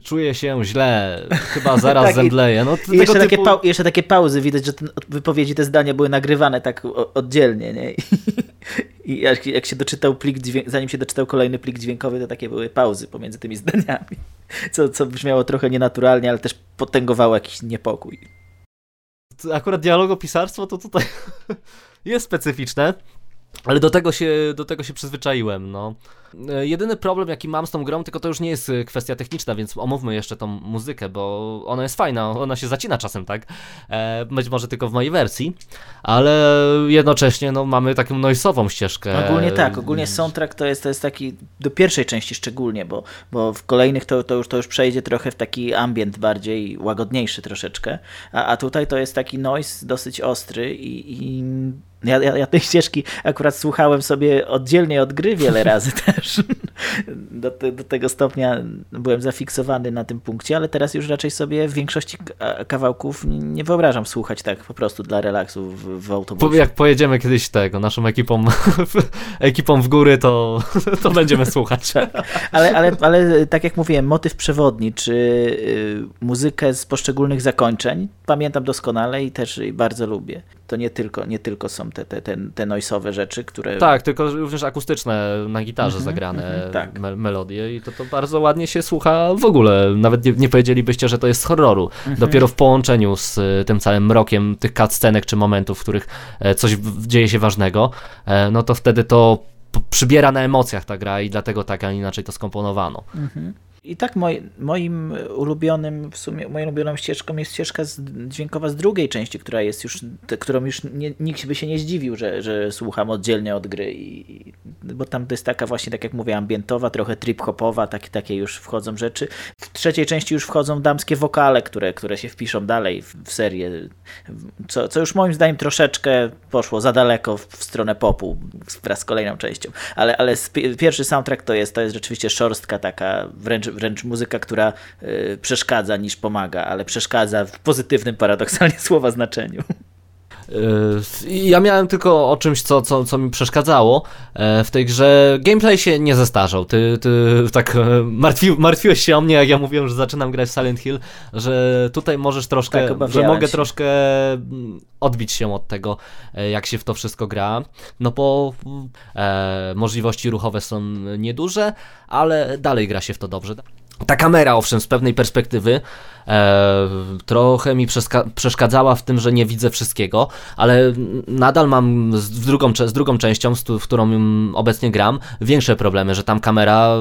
A: czuję się źle, chyba zaraz
B: Tak,
A: zemdleję. No,
B: I jeszcze, takie
A: typu...
B: pau- jeszcze takie pauzy, widać, że te wypowiedzi, te zdania były nagrywane tak o- oddzielnie, nie? I, i jak, jak się doczytał plik dźwięk, zanim się doczytał kolejny plik dźwiękowy, to takie były pauzy pomiędzy tymi zdaniami. Co, co brzmiało trochę nienaturalnie, ale też potęgowało jakiś niepokój.
A: akurat dialogopisarstwo to tutaj jest specyficzne. Ale do tego się, do tego się przyzwyczaiłem, no. E, Jedyny problem, jaki mam z tą grą, tylko to już nie jest e, kwestia techniczna, więc omówmy jeszcze tą muzykę, bo ona jest fajna, ona się zacina czasem, tak? E, być może tylko w mojej wersji, ale jednocześnie, no, mamy taką noisową ścieżkę.
B: Ogólnie tak, ogólnie soundtrack to jest, to jest taki, do pierwszej części szczególnie, bo, bo w kolejnych to, to, już, to już przejdzie trochę w taki ambient bardziej łagodniejszy troszeczkę, a, a tutaj to jest taki noise dosyć ostry i, i ja, ja, ja tej ścieżki akurat słuchałem sobie oddzielnie od gry wiele razy też. Do, te, do tego stopnia byłem zafiksowany na tym punkcie, ale teraz już raczej sobie w większości ka- kawałków nie wyobrażam słuchać tak po prostu dla relaksu w, w autobusie.
A: jak pojedziemy kiedyś tego, naszą ekipą, ekipą w góry, to, to będziemy słuchać.
B: Ale, ale, ale tak jak mówiłem, motyw przewodni, czy y, muzykę z poszczególnych zakończeń pamiętam doskonale i też bardzo lubię. To nie tylko, nie tylko są te, te, te, te noisowe rzeczy, które...
A: Tak, tylko również akustyczne na gitarze
B: Mhm,
A: zagrane
B: mhm, tak.
A: me melodie i to, to bardzo ładnie się słucha w ogóle. Nawet nie, nie powiedzielibyście, że to jest z horroru.
B: Mhm.
A: Dopiero w połączeniu z y, tym całym mrokiem tych cutscenek czy momentów, w których e, coś dzieje się ważnego, e, no to wtedy to przybiera na emocjach ta gra i dlatego tak, a inaczej to skomponowano.
B: Mhm. I tak moj, moim ulubionym, w sumie moją ulubioną ścieżką jest ścieżka z, dźwiękowa z drugiej części, która jest już, te, którą już nie, nikt by się nie zdziwił, że, że słucham oddzielnie od gry, i, bo tam to jest taka właśnie, tak jak mówię, ambientowa, trochę trip-hopowa, takie, takie już wchodzą rzeczy. W trzeciej części już wchodzą damskie wokale, które, które się wpiszą dalej w, w serię, co, co już moim zdaniem troszeczkę poszło za daleko w, w stronę popu wraz z kolejną częścią, ale, ale pierwszy soundtrack to jest, to jest rzeczywiście szorstka taka, wręcz, wręcz muzyka, która y, przeszkadza niż pomaga, ale przeszkadza w pozytywnym paradoksalnie słowa znaczeniu.
A: Yy, Ja miałem tylko o czymś, co, co, co mi przeszkadzało e, w tej grze. Gameplay się nie zestarzał. Ty, ty tak e, martwi, martwiłeś się o mnie, jak ja mówiłem, że zaczynam grać w Silent Hill, że tutaj możesz troszkę,
B: Tak,
A: że mogę
B: się.
A: troszkę mm, odbić się od tego, e, jak się w to wszystko gra. No bo e, możliwości ruchowe są nieduże, ale dalej gra się w to dobrze. Ta kamera, owszem, z pewnej perspektywy e, trochę mi przeszkadzała w tym, że nie widzę wszystkiego, ale nadal mam z drugą, z drugą częścią, z tu- w którą obecnie gram, większe problemy, że tam kamera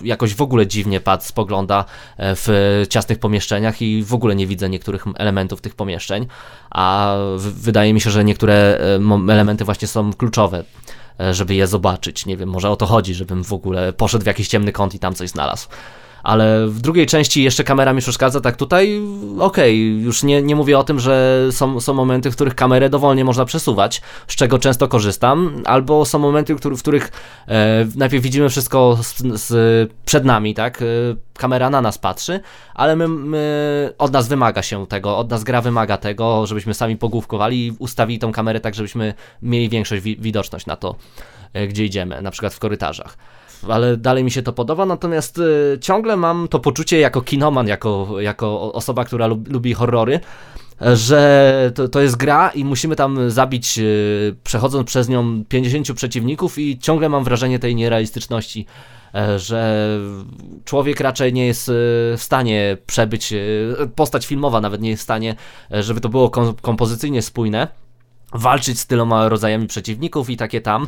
A: jakoś w ogóle dziwnie pat spogląda e, w ciasnych pomieszczeniach i w ogóle nie widzę niektórych elementów tych pomieszczeń, a wydaje mi się, że niektóre e, elementy właśnie są kluczowe e, żeby je zobaczyć. Nie wiem, może o to chodzi, żebym w ogóle poszedł w jakiś ciemny kąt i tam coś znalazł. Ale w drugiej części jeszcze kamera mi przeszkadza, tak tutaj okej, już nie, nie mówię o tym, że są, są momenty, w których kamerę dowolnie można przesuwać, z czego często korzystam, albo są momenty, w których, e, najpierw widzimy wszystko z, z, przed nami, tak, e, kamera na nas patrzy, ale my, my, od nas wymaga się tego, od nas gra wymaga tego, żebyśmy sami pogłówkowali i ustawili tą kamerę tak, żebyśmy mieli większość wi- widoczność na to, e, gdzie idziemy, na przykład w korytarzach. Ale dalej mi się to podoba, natomiast e, ciągle mam to poczucie jako kinoman, jako, jako osoba, która lub, lubi horrory, że to, to jest gra i musimy tam zabić, e, przechodząc przez nią 50 przeciwników i ciągle mam wrażenie tej nierealistyczności, e, że człowiek raczej nie jest e, w stanie przebyć, postać filmowa nawet nie jest w stanie, e, żeby to było kom- kompozycyjnie spójne walczyć z tyloma rodzajami przeciwników i takie tam.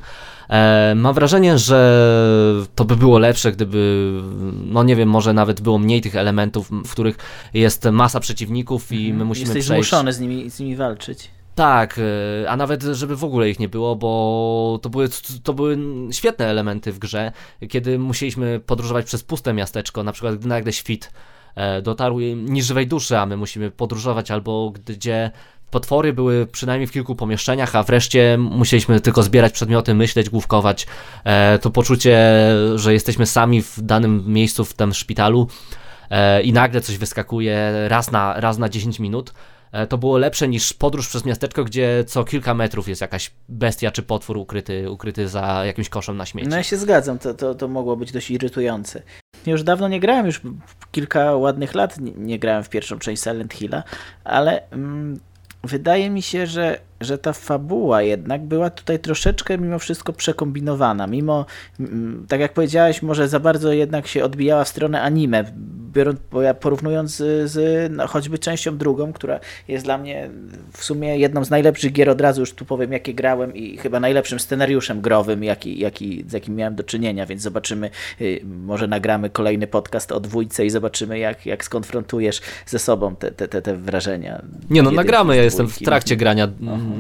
A: E, mam wrażenie, że to by było lepsze, gdyby, no nie wiem, może nawet było mniej tych elementów, w których jest masa przeciwników i my musimy
B: Mhm. Jesteś
A: przejść.
B: zmuszony z nimi, z nimi walczyć.
A: Tak, e, a nawet żeby w ogóle ich nie było, bo to były, to były świetne elementy w grze, kiedy musieliśmy podróżować przez puste miasteczko, na przykład gdy nagle świt e, dotarł ni żywej duszy, a my musimy podróżować, albo gdzie potwory były przynajmniej w kilku pomieszczeniach, a wreszcie musieliśmy tylko zbierać przedmioty, myśleć, główkować. E, to poczucie, że jesteśmy sami w danym miejscu, w tym szpitalu e, i nagle coś wyskakuje raz na, raz na 10 minut. E, To było lepsze niż podróż przez miasteczko, gdzie co kilka metrów jest jakaś bestia czy potwór ukryty, ukryty za jakimś koszem na śmieci.
B: No ja się zgadzam, to, to, to mogło być dość irytujące. Już dawno nie grałem, już kilka ładnych lat nie, nie grałem w pierwszą część Silent Hilla, ale mm, wydaje mi się, że, że ta fabuła jednak była tutaj troszeczkę mimo wszystko przekombinowana. Mimo, tak jak powiedziałeś, może za bardzo jednak się odbijała w stronę anime, biorąc, bo ja porównując z, z no, choćby częścią drugą, która jest dla mnie w sumie jedną z najlepszych gier, od razu już tu powiem, jakie grałem i chyba najlepszym scenariuszem growym, jaki, jaki, z jakim miałem do czynienia, więc zobaczymy, y, może nagramy kolejny podcast o dwójce i zobaczymy, jak, jak skonfrontujesz ze sobą te, te, te, te wrażenia.
A: Nie no, nagramy, ja jestem w trakcie grania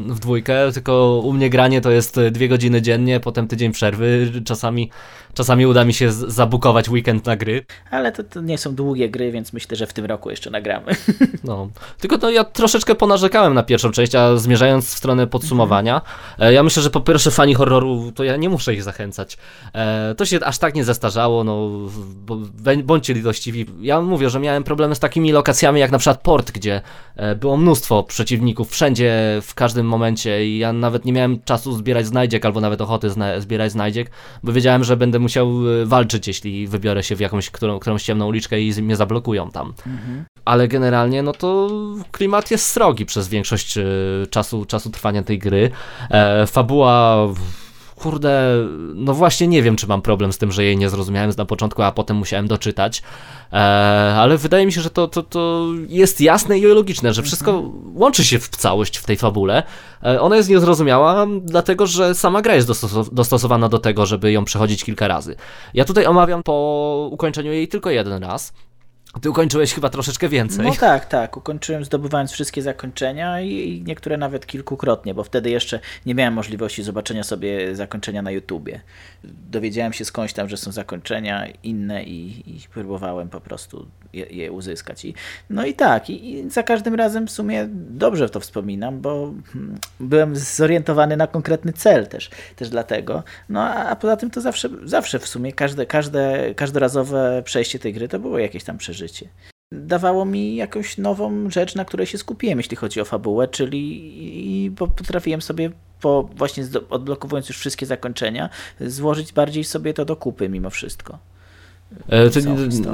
A: w dwójkę, tylko u mnie granie to jest dwie godziny dziennie, potem tydzień przerwy, czasami, czasami uda mi się zabukować weekend na gry,
B: Ale to, to nie są długie gry, więc myślę, że w tym roku jeszcze nagramy.
A: no. Tylko to ja troszeczkę ponarzekałem na pierwszą część, a zmierzając w stronę podsumowania, e, ja myślę, że po pierwsze fani horroru, to ja nie muszę ich zachęcać. E, to się aż tak nie zestarzało, no, bądźcie litościwi. Ja mówię, że miałem problemy z takimi lokacjami jak na przykład port, gdzie e, było mnóstwo przeciwników wszędzie, w każdym momencie i ja nawet nie miałem czasu zbierać znajdziek albo nawet ochoty zna zbierać znajdziek, bo wiedziałem, że będę musiał e, walczyć, jeśli wybiorę się w jakąś którą, którąś ciemną uliczkę i mnie zablokują tam. Ale generalnie, no to klimat jest srogi przez większość e, czasu, czasu trwania tej gry. E, fabuła kurde, no właśnie nie wiem, czy mam problem z tym, że jej nie zrozumiałem na początku, a potem musiałem doczytać, e, ale wydaje mi się, że to, to, to jest jasne i logiczne, że wszystko łączy się w całość w tej fabule. E, ona jest niezrozumiała, dlatego że sama gra jest dostos- dostosowana do tego, żeby ją przechodzić kilka razy. Ja tutaj omawiam po ukończeniu jej tylko jeden raz. Ty ukończyłeś chyba troszeczkę więcej.
B: No tak, tak. Ukończyłem zdobywając wszystkie zakończenia i, niektóre nawet kilkukrotnie, bo wtedy jeszcze nie miałem możliwości zobaczenia sobie zakończenia na YouTubie. Dowiedziałem się skądś tam, że są zakończenia inne i, i próbowałem po prostu je, je uzyskać. I, no i tak, i, i za każdym razem w sumie dobrze to wspominam, bo hmm, byłem zorientowany na konkretny cel też, też dlatego. No a, a poza tym to zawsze, zawsze w sumie każde, każde, każdorazowe przejście tej gry to było jakieś tam przeżycie. dawało mi jakąś nową rzecz, na której się skupiłem, jeśli chodzi o fabułę, czyli i potrafiłem sobie po właśnie odblokowując już wszystkie zakończenia, złożyć bardziej sobie to do kupy mimo wszystko.
A: E, ty,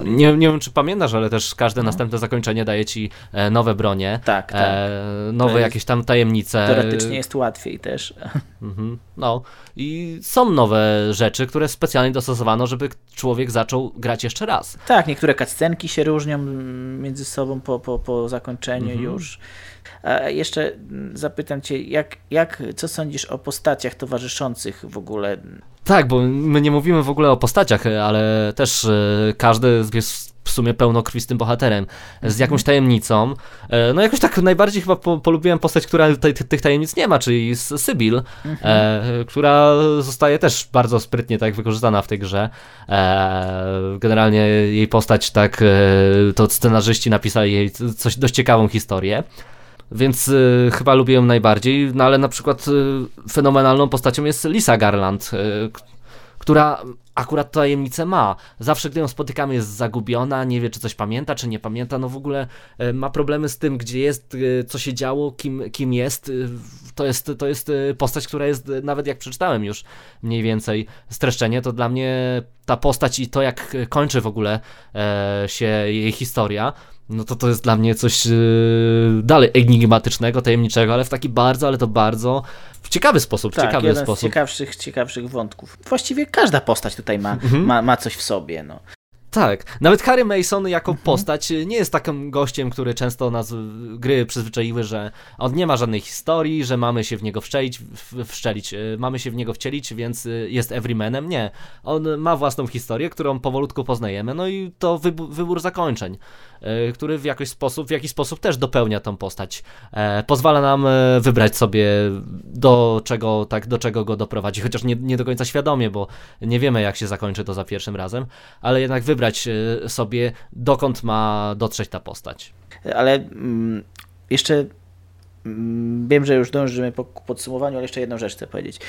A: nie, nie wiem, czy pamiętasz, ale też każde no. następne zakończenie daje ci e, nowe bronie,
B: tak, tak.
A: E, nowe jakieś tam tajemnice.
B: Teoretycznie jest łatwiej też.
A: Mhm, no i są nowe rzeczy, które specjalnie dostosowano, żeby człowiek zaczął grać jeszcze raz.
B: Tak, niektóre cutscenki się różnią między sobą po, po, po zakończeniu mhm. już. A jeszcze zapytam cię, jak, jak, co sądzisz o postaciach towarzyszących w ogóle?
A: Tak, bo my nie mówimy w ogóle o postaciach, ale też e, każdy jest w sumie pełnokrwistym bohaterem, z mhm. jakąś tajemnicą. E, no jakoś tak najbardziej chyba po, polubiłem postać, która tej, tych tajemnic nie ma, czyli Sybil, mhm. e, która zostaje też bardzo sprytnie tak wykorzystana w tej grze. E, generalnie jej postać tak, e, to scenarzyści napisali jej coś dość ciekawą historię więc y, chyba lubię ją najbardziej, no ale na przykład y, fenomenalną postacią jest Lisa Garland, y, która akurat tajemnicę ma. Zawsze, gdy ją spotykamy, jest zagubiona, nie wie, czy coś pamięta, czy nie pamięta, no w ogóle ma problemy z tym, gdzie jest, co się działo, kim, kim jest. To jest, to jest postać, która jest, nawet jak przeczytałem już mniej więcej streszczenie, to dla mnie ta postać i to, jak kończy w ogóle e, się jej historia, no to to jest dla mnie coś yy, dalej enigmatycznego, tajemniczego, ale w taki bardzo, ale to bardzo w ciekawy sposób.
B: Tak,
A: ciekawy
B: jeden
A: sposób.
B: z ciekawszych, ciekawszych wątków. Właściwie każda postać tutaj ma, mhm. ma, ma coś w sobie. No.
A: Tak, nawet Harry Mason jako mhm. postać nie jest takim gościem, który często nas gry przyzwyczaiły, że on nie ma żadnej historii, że mamy się w niego wszczelić, w, wszczelić, y, mamy się w niego wcielić, więc y, jest everymanem. Nie, on ma własną historię, którą powolutku poznajemy, no i to wybór, zakończeń, y, który w jakiś sposób, w jakiś sposób też dopełnia tą postać. E, pozwala nam e, wybrać sobie do czego, tak, do czego go doprowadzi, chociaż nie, nie do końca świadomie, bo nie wiemy jak się zakończy to za pierwszym razem, ale jednak wybrać wybrać e, sobie, dokąd ma dotrzeć ta postać.
B: Ale mm, jeszcze mm, wiem, że już dążymy po podsumowaniu, ale jeszcze jedną rzecz chcę powiedzieć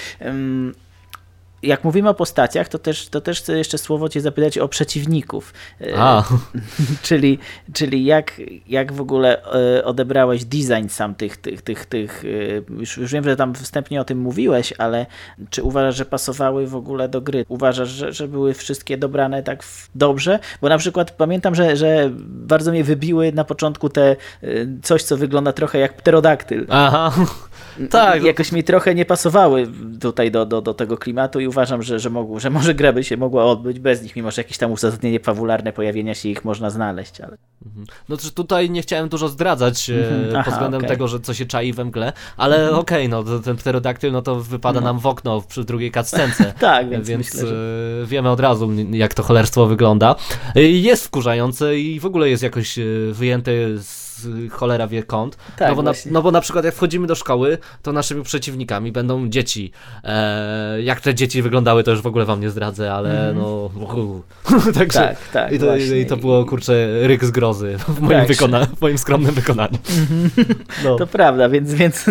B: jak mówimy o postaciach, to też, to też chcę jeszcze słowo cię zapytać o przeciwników.
A: A.
B: czyli czyli jak, jak w ogóle e, odebrałeś design sam tych, tych, tych, tych e, już, już wiem, że tam wstępnie o tym mówiłeś, ale czy uważasz, że pasowały w ogóle do gry? Uważasz, że, że były wszystkie dobrane tak dobrze? Bo na przykład pamiętam, że, że bardzo mnie wybiły na początku te e, coś, co wygląda trochę jak pterodaktyl.
A: Aha. Tak.
B: Jakoś mi trochę nie pasowały tutaj do, do, do tego klimatu i uważam, że, że, że może gra by się mogła odbyć bez nich, mimo że jakieś tam uzasadnienie fabularne pojawienia się ich można znaleźć. Ale...
A: Mhm. No to tutaj nie chciałem dużo zdradzać mhm. Aha, pod względem okay. tego, że co się czai we mgle, ale mhm. okej, okay, no ten pterodaktyl no to wypada no. nam w okno przy drugiej cutscence.
B: tak, więc, więc myślę, że...
A: E, wiemy od razu jak to cholerstwo wygląda. E, jest wkurzające i w ogóle jest jakoś e, wyjęte z cholera wie kąt. Tak, no, bo na, no bo na przykład jak wchodzimy do szkoły, to naszymi przeciwnikami będą dzieci. E, jak te dzieci wyglądały, to już w ogóle wam nie zdradzę, ale mm. no... Także, tak, tak, i, to, i to było, kurczę, ryk z grozy w moim, tak, wykona- w moim skromnym wykonaniu.
B: No. To prawda, więc, więc,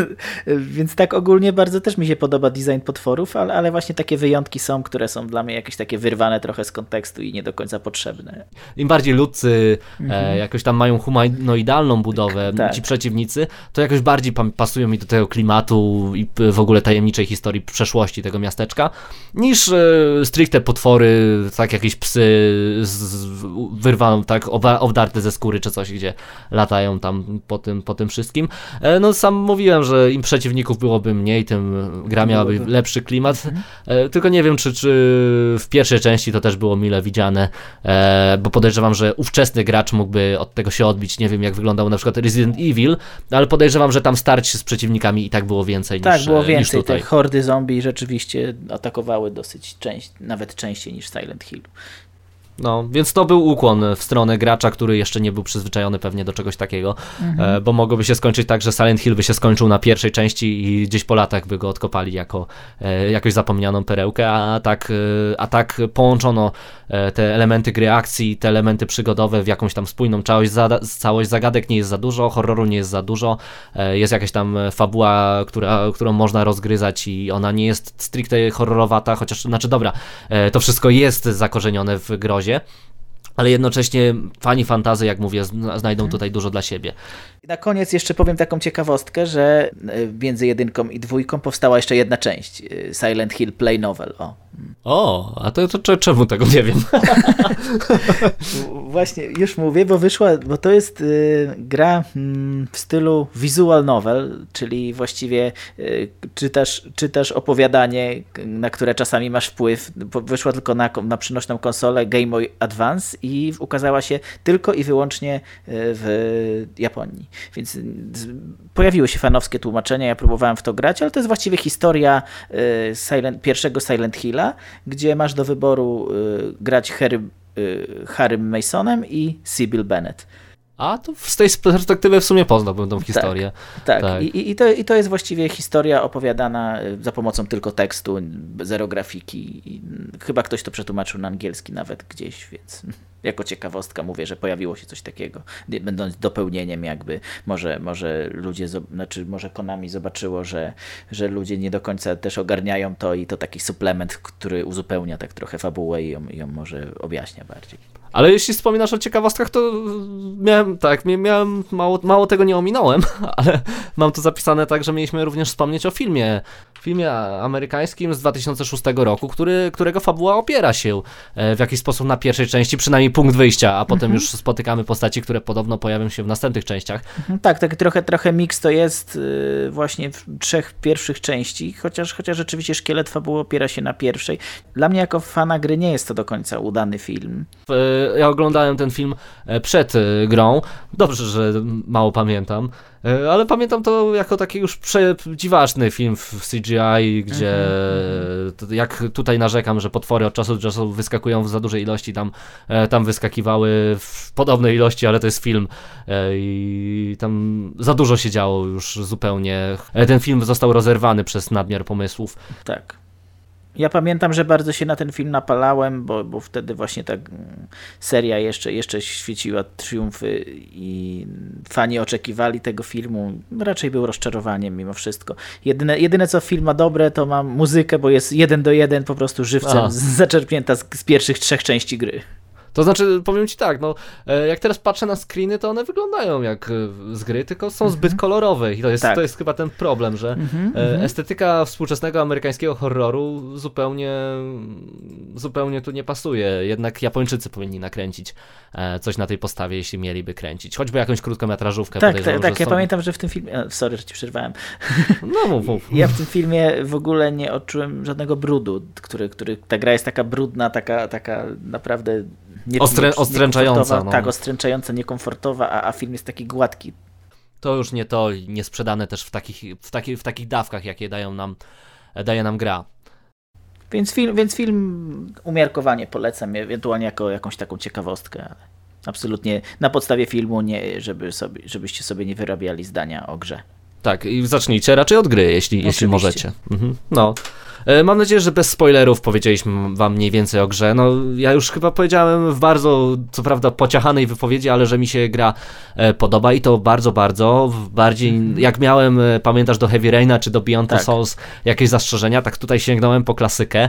B: więc tak ogólnie bardzo też mi się podoba design potworów, ale, ale właśnie takie wyjątki są, które są dla mnie jakieś takie wyrwane trochę z kontekstu i nie do końca potrzebne.
A: Im bardziej ludcy e, mhm. jakoś tam mają humanoidalną budowę tak. ci przeciwnicy, to jakoś bardziej pasują mi do tego klimatu i w ogóle tajemniczej historii przeszłości tego miasteczka, niż e, stricte potwory, tak jakieś psy z, wyrwaną, tak obdarte ze skóry czy coś, gdzie latają tam po tym, po tym wszystkim. E, no sam mówiłem, że im przeciwników byłoby mniej, tym gra miałaby lepszy klimat, mhm. e, tylko nie wiem, czy, czy w pierwszej części to też było mile widziane, e, bo podejrzewam, że ówczesny gracz mógłby od tego się odbić, nie wiem jak wyglądał wyglądał na przykład Resident Evil, ale podejrzewam, że tam starć z przeciwnikami i tak było więcej
B: tak,
A: niż
B: było
A: e,
B: więcej.
A: Niż tutaj.
B: Te hordy zombie rzeczywiście atakowały dosyć część, nawet częściej niż Silent Hill.
A: No, więc to był ukłon w stronę gracza, który jeszcze nie był przyzwyczajony pewnie do czegoś takiego, mhm. E, bo mogłoby się skończyć tak, że Silent Hill by się skończył na pierwszej części i gdzieś po latach by go odkopali jako e, jakąś zapomnianą perełkę, a tak, e, a tak połączono te elementy gry akcji, te elementy przygodowe w jakąś tam spójną całość, całość zagadek nie jest za dużo, horroru nie jest za dużo, jest jakaś tam fabuła, która, którą można rozgryzać i ona nie jest stricte horrorowata, chociaż, znaczy dobra, to wszystko jest zakorzenione w grozie, ale jednocześnie fani fantazy, jak mówię, znajdą tutaj dużo dla siebie.
B: Na koniec jeszcze powiem taką ciekawostkę, że e, między jedynką i dwójką powstała jeszcze jedna część, e, Silent Hill Play Novel. O,
A: o a to, to, to czemu tego nie wiem?
B: Właśnie, już mówię, bo wyszła, bo to jest y, gra mm, w stylu visual novel, czyli właściwie y, czytasz, czytasz opowiadanie, na które czasami masz wpływ. Wyszła tylko na, na przynośną konsolę Game Boy Advance i ukazała się tylko i wyłącznie w Japonii. Więc pojawiły się fanowskie tłumaczenia, ja próbowałem w to grać, ale to jest właściwie historia Silent, pierwszego Silent Hilla, gdzie masz do wyboru grać Harry Y, Harrym Masonem i Sybil Bennett.
A: A to z tej perspektywy w sumie poznałbym tą historię.
B: Tak, tak. tak. I, i, to, i to jest właściwie historia opowiadana y, za pomocą tylko tekstu, zero grafiki. I chyba ktoś to przetłumaczył na angielski nawet gdzieś, więc jako ciekawostka mówię, że pojawiło się coś takiego, będąc dopełnieniem jakby, może, może ludzie, znaczy może Konami zobaczyło, że, że ludzie nie do końca też ogarniają to i to taki suplement, który uzupełnia tak trochę fabułę i ją, ją może objaśnia bardziej.
A: Ale jeśli wspominasz o ciekawostkach, to miałem, tak, miałem, mało, mało tego nie ominąłem, ale mam to zapisane tak, że mieliśmy również wspomnieć o filmie, filmie amerykańskim z 2006 roku, który, którego fabuła opiera się e, w jakiś sposób na pierwszej części, przynajmniej punkt wyjścia, a potem mhm. już spotykamy postaci, które podobno pojawią się w następnych częściach.
B: Mhm, tak, taki trochę, trochę miks to jest y, właśnie w trzech pierwszych części, chociaż, chociaż rzeczywiście szkielet fabuły opiera się na pierwszej. Dla mnie jako fana gry nie jest to do końca udany film.
A: Ja oglądałem ten film e, przed e, grą, dobrze, że mało pamiętam, E, ale pamiętam to jako taki już dziwaczny film w CGI, gdzie mhm. jak tutaj narzekam, że potwory od czasu do czasu wyskakują w za dużej ilości, tam, tam wyskakiwały w podobnej ilości, ale to jest film i tam za dużo się działo już zupełnie. Ten film został rozerwany przez nadmiar pomysłów.
B: Tak. Ja pamiętam, że bardzo się na ten film napalałem, bo, bo wtedy właśnie ta seria jeszcze, jeszcze świeciła triumfy i fani oczekiwali tego filmu. Raczej był rozczarowaniem mimo wszystko. Jedyne, jedyne co film ma dobre, to mam muzykę, bo jest jeden do jeden po prostu żywcem zaczerpnięta z, z pierwszych trzech części gry.
A: To znaczy, powiem ci tak, no, e, jak teraz patrzę na screeny, to one wyglądają jak e, z gry, tylko są zbyt mhm. kolorowe i to jest, tak. to jest chyba ten problem, że mhm, mhm. estetyka współczesnego amerykańskiego horroru zupełnie, zupełnie tu nie pasuje. Jednak Japończycy powinni nakręcić coś na tej postawie, jeśli mieliby kręcić. Choćby jakąś krótkometrażówkę.
B: Tak, tak, tak. Ja są... pamiętam, że w tym filmie... Sorry, że ci przerwałem.
A: No mów, mów.
B: Ja w tym filmie w ogóle nie odczułem żadnego brudu, który, który ta gra jest taka brudna, taka, taka naprawdę
A: nie, Ostrę, nie, ostręczająca.
B: No. Tak, ostręczająca, niekomfortowa, a, a film jest taki gładki.
A: To już nie to, nie sprzedane też w takich, w, taki, w takich dawkach, jakie dają nam, daje nam gra.
B: Więc film, więc film umiarkowanie polecam, ewentualnie jako jakąś taką ciekawostkę, ale absolutnie na podstawie filmu nie, żeby sobie, żebyście sobie nie wyrabiali zdania o grze.
A: Tak, i zacznijcie raczej od gry, jeśli, jeśli możecie. Mhm. No. E, mam nadzieję, że bez spoilerów powiedzieliśmy wam mniej więcej o grze. No, ja już chyba powiedziałem w bardzo, co prawda, pociachanej wypowiedzi, ale że mi się gra e, podoba i to bardzo, bardzo. Bardziej, mhm. jak miałem, e, pamiętasz, do Heavy Raina czy do Beyond tak. Souls jakieś zastrzeżenia, tak tutaj sięgnąłem po klasykę.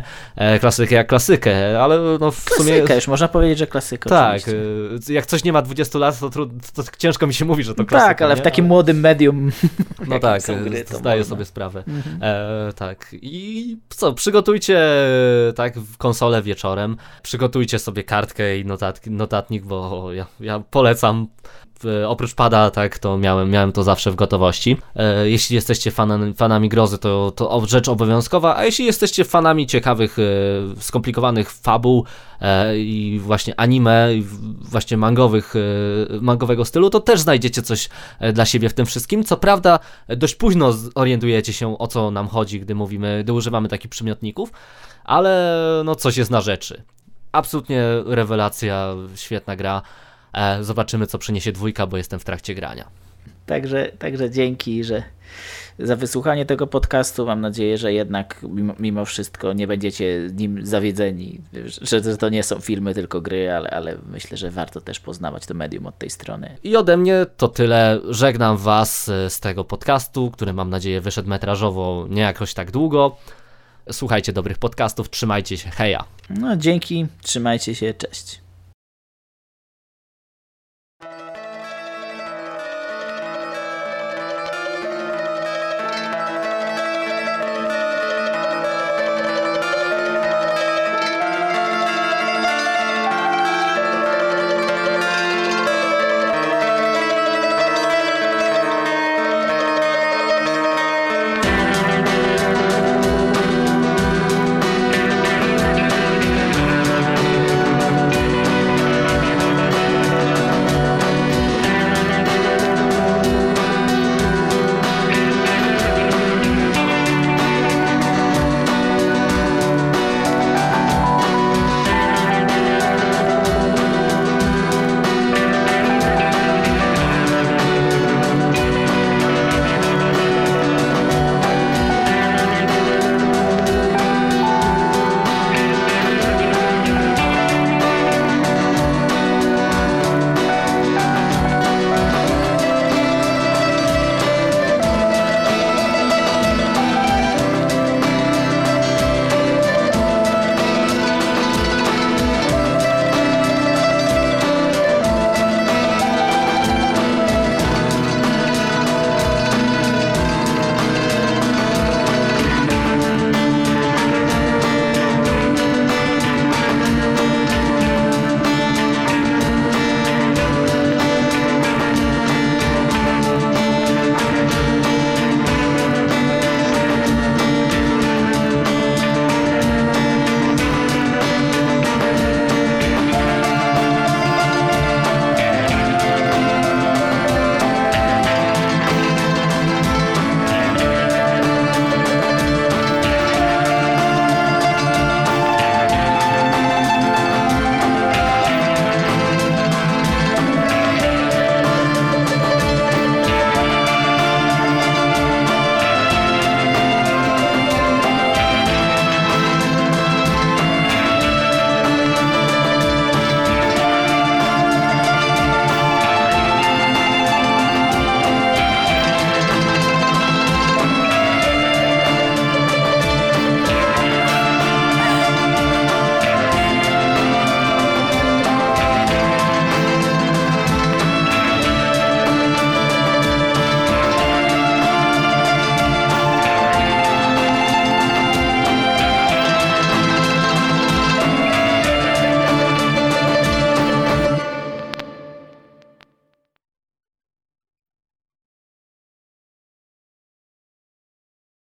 A: Klasykę jak klasykę, ale no w
B: klasykę,
A: sumie...
B: już można powiedzieć, że klasyka.
A: Tak, oczywiście. jak coś nie ma 20 lat, to, trud... to ciężko mi się mówi, że to klasyka.
B: Tak, ale
A: nie?
B: w takim młodym medium.
A: No tak, gry, zdaję sobie sprawę. Mhm. E, tak. I co, przygotujcie tak konsolę wieczorem, przygotujcie sobie kartkę i notatki, notatnik, bo ja, ja polecam oprócz pada, tak, to miałem, miałem to zawsze w gotowości. E, jeśli jesteście fanami, grozy, to, to rzecz obowiązkowa, a jeśli jesteście fanami ciekawych, e, skomplikowanych fabuł e, i właśnie anime, i właśnie mangowych, mangowego stylu, to też znajdziecie coś dla siebie w tym wszystkim. Co prawda, dość późno zorientujecie się, o co nam chodzi, gdy mówimy, gdy używamy takich przymiotników, ale no coś jest na rzeczy. Absolutnie rewelacja, świetna gra. E, zobaczymy, co przyniesie dwójka, bo jestem w trakcie grania.
B: Także, także dzięki, że za wysłuchanie tego podcastu. Mam nadzieję, że jednak mimo, mimo wszystko nie będziecie nim zawiedzeni, że, że, to nie są filmy, tylko gry, ale, ale myślę, że warto też poznawać to medium od tej strony.
A: I ode mnie to tyle. Żegnam Was e, z tego podcastu, który mam nadzieję wyszedł metrażowo nie jakoś tak długo. Słuchajcie dobrych podcastów, trzymajcie się, heja.
B: No dzięki, trzymajcie się, cześć.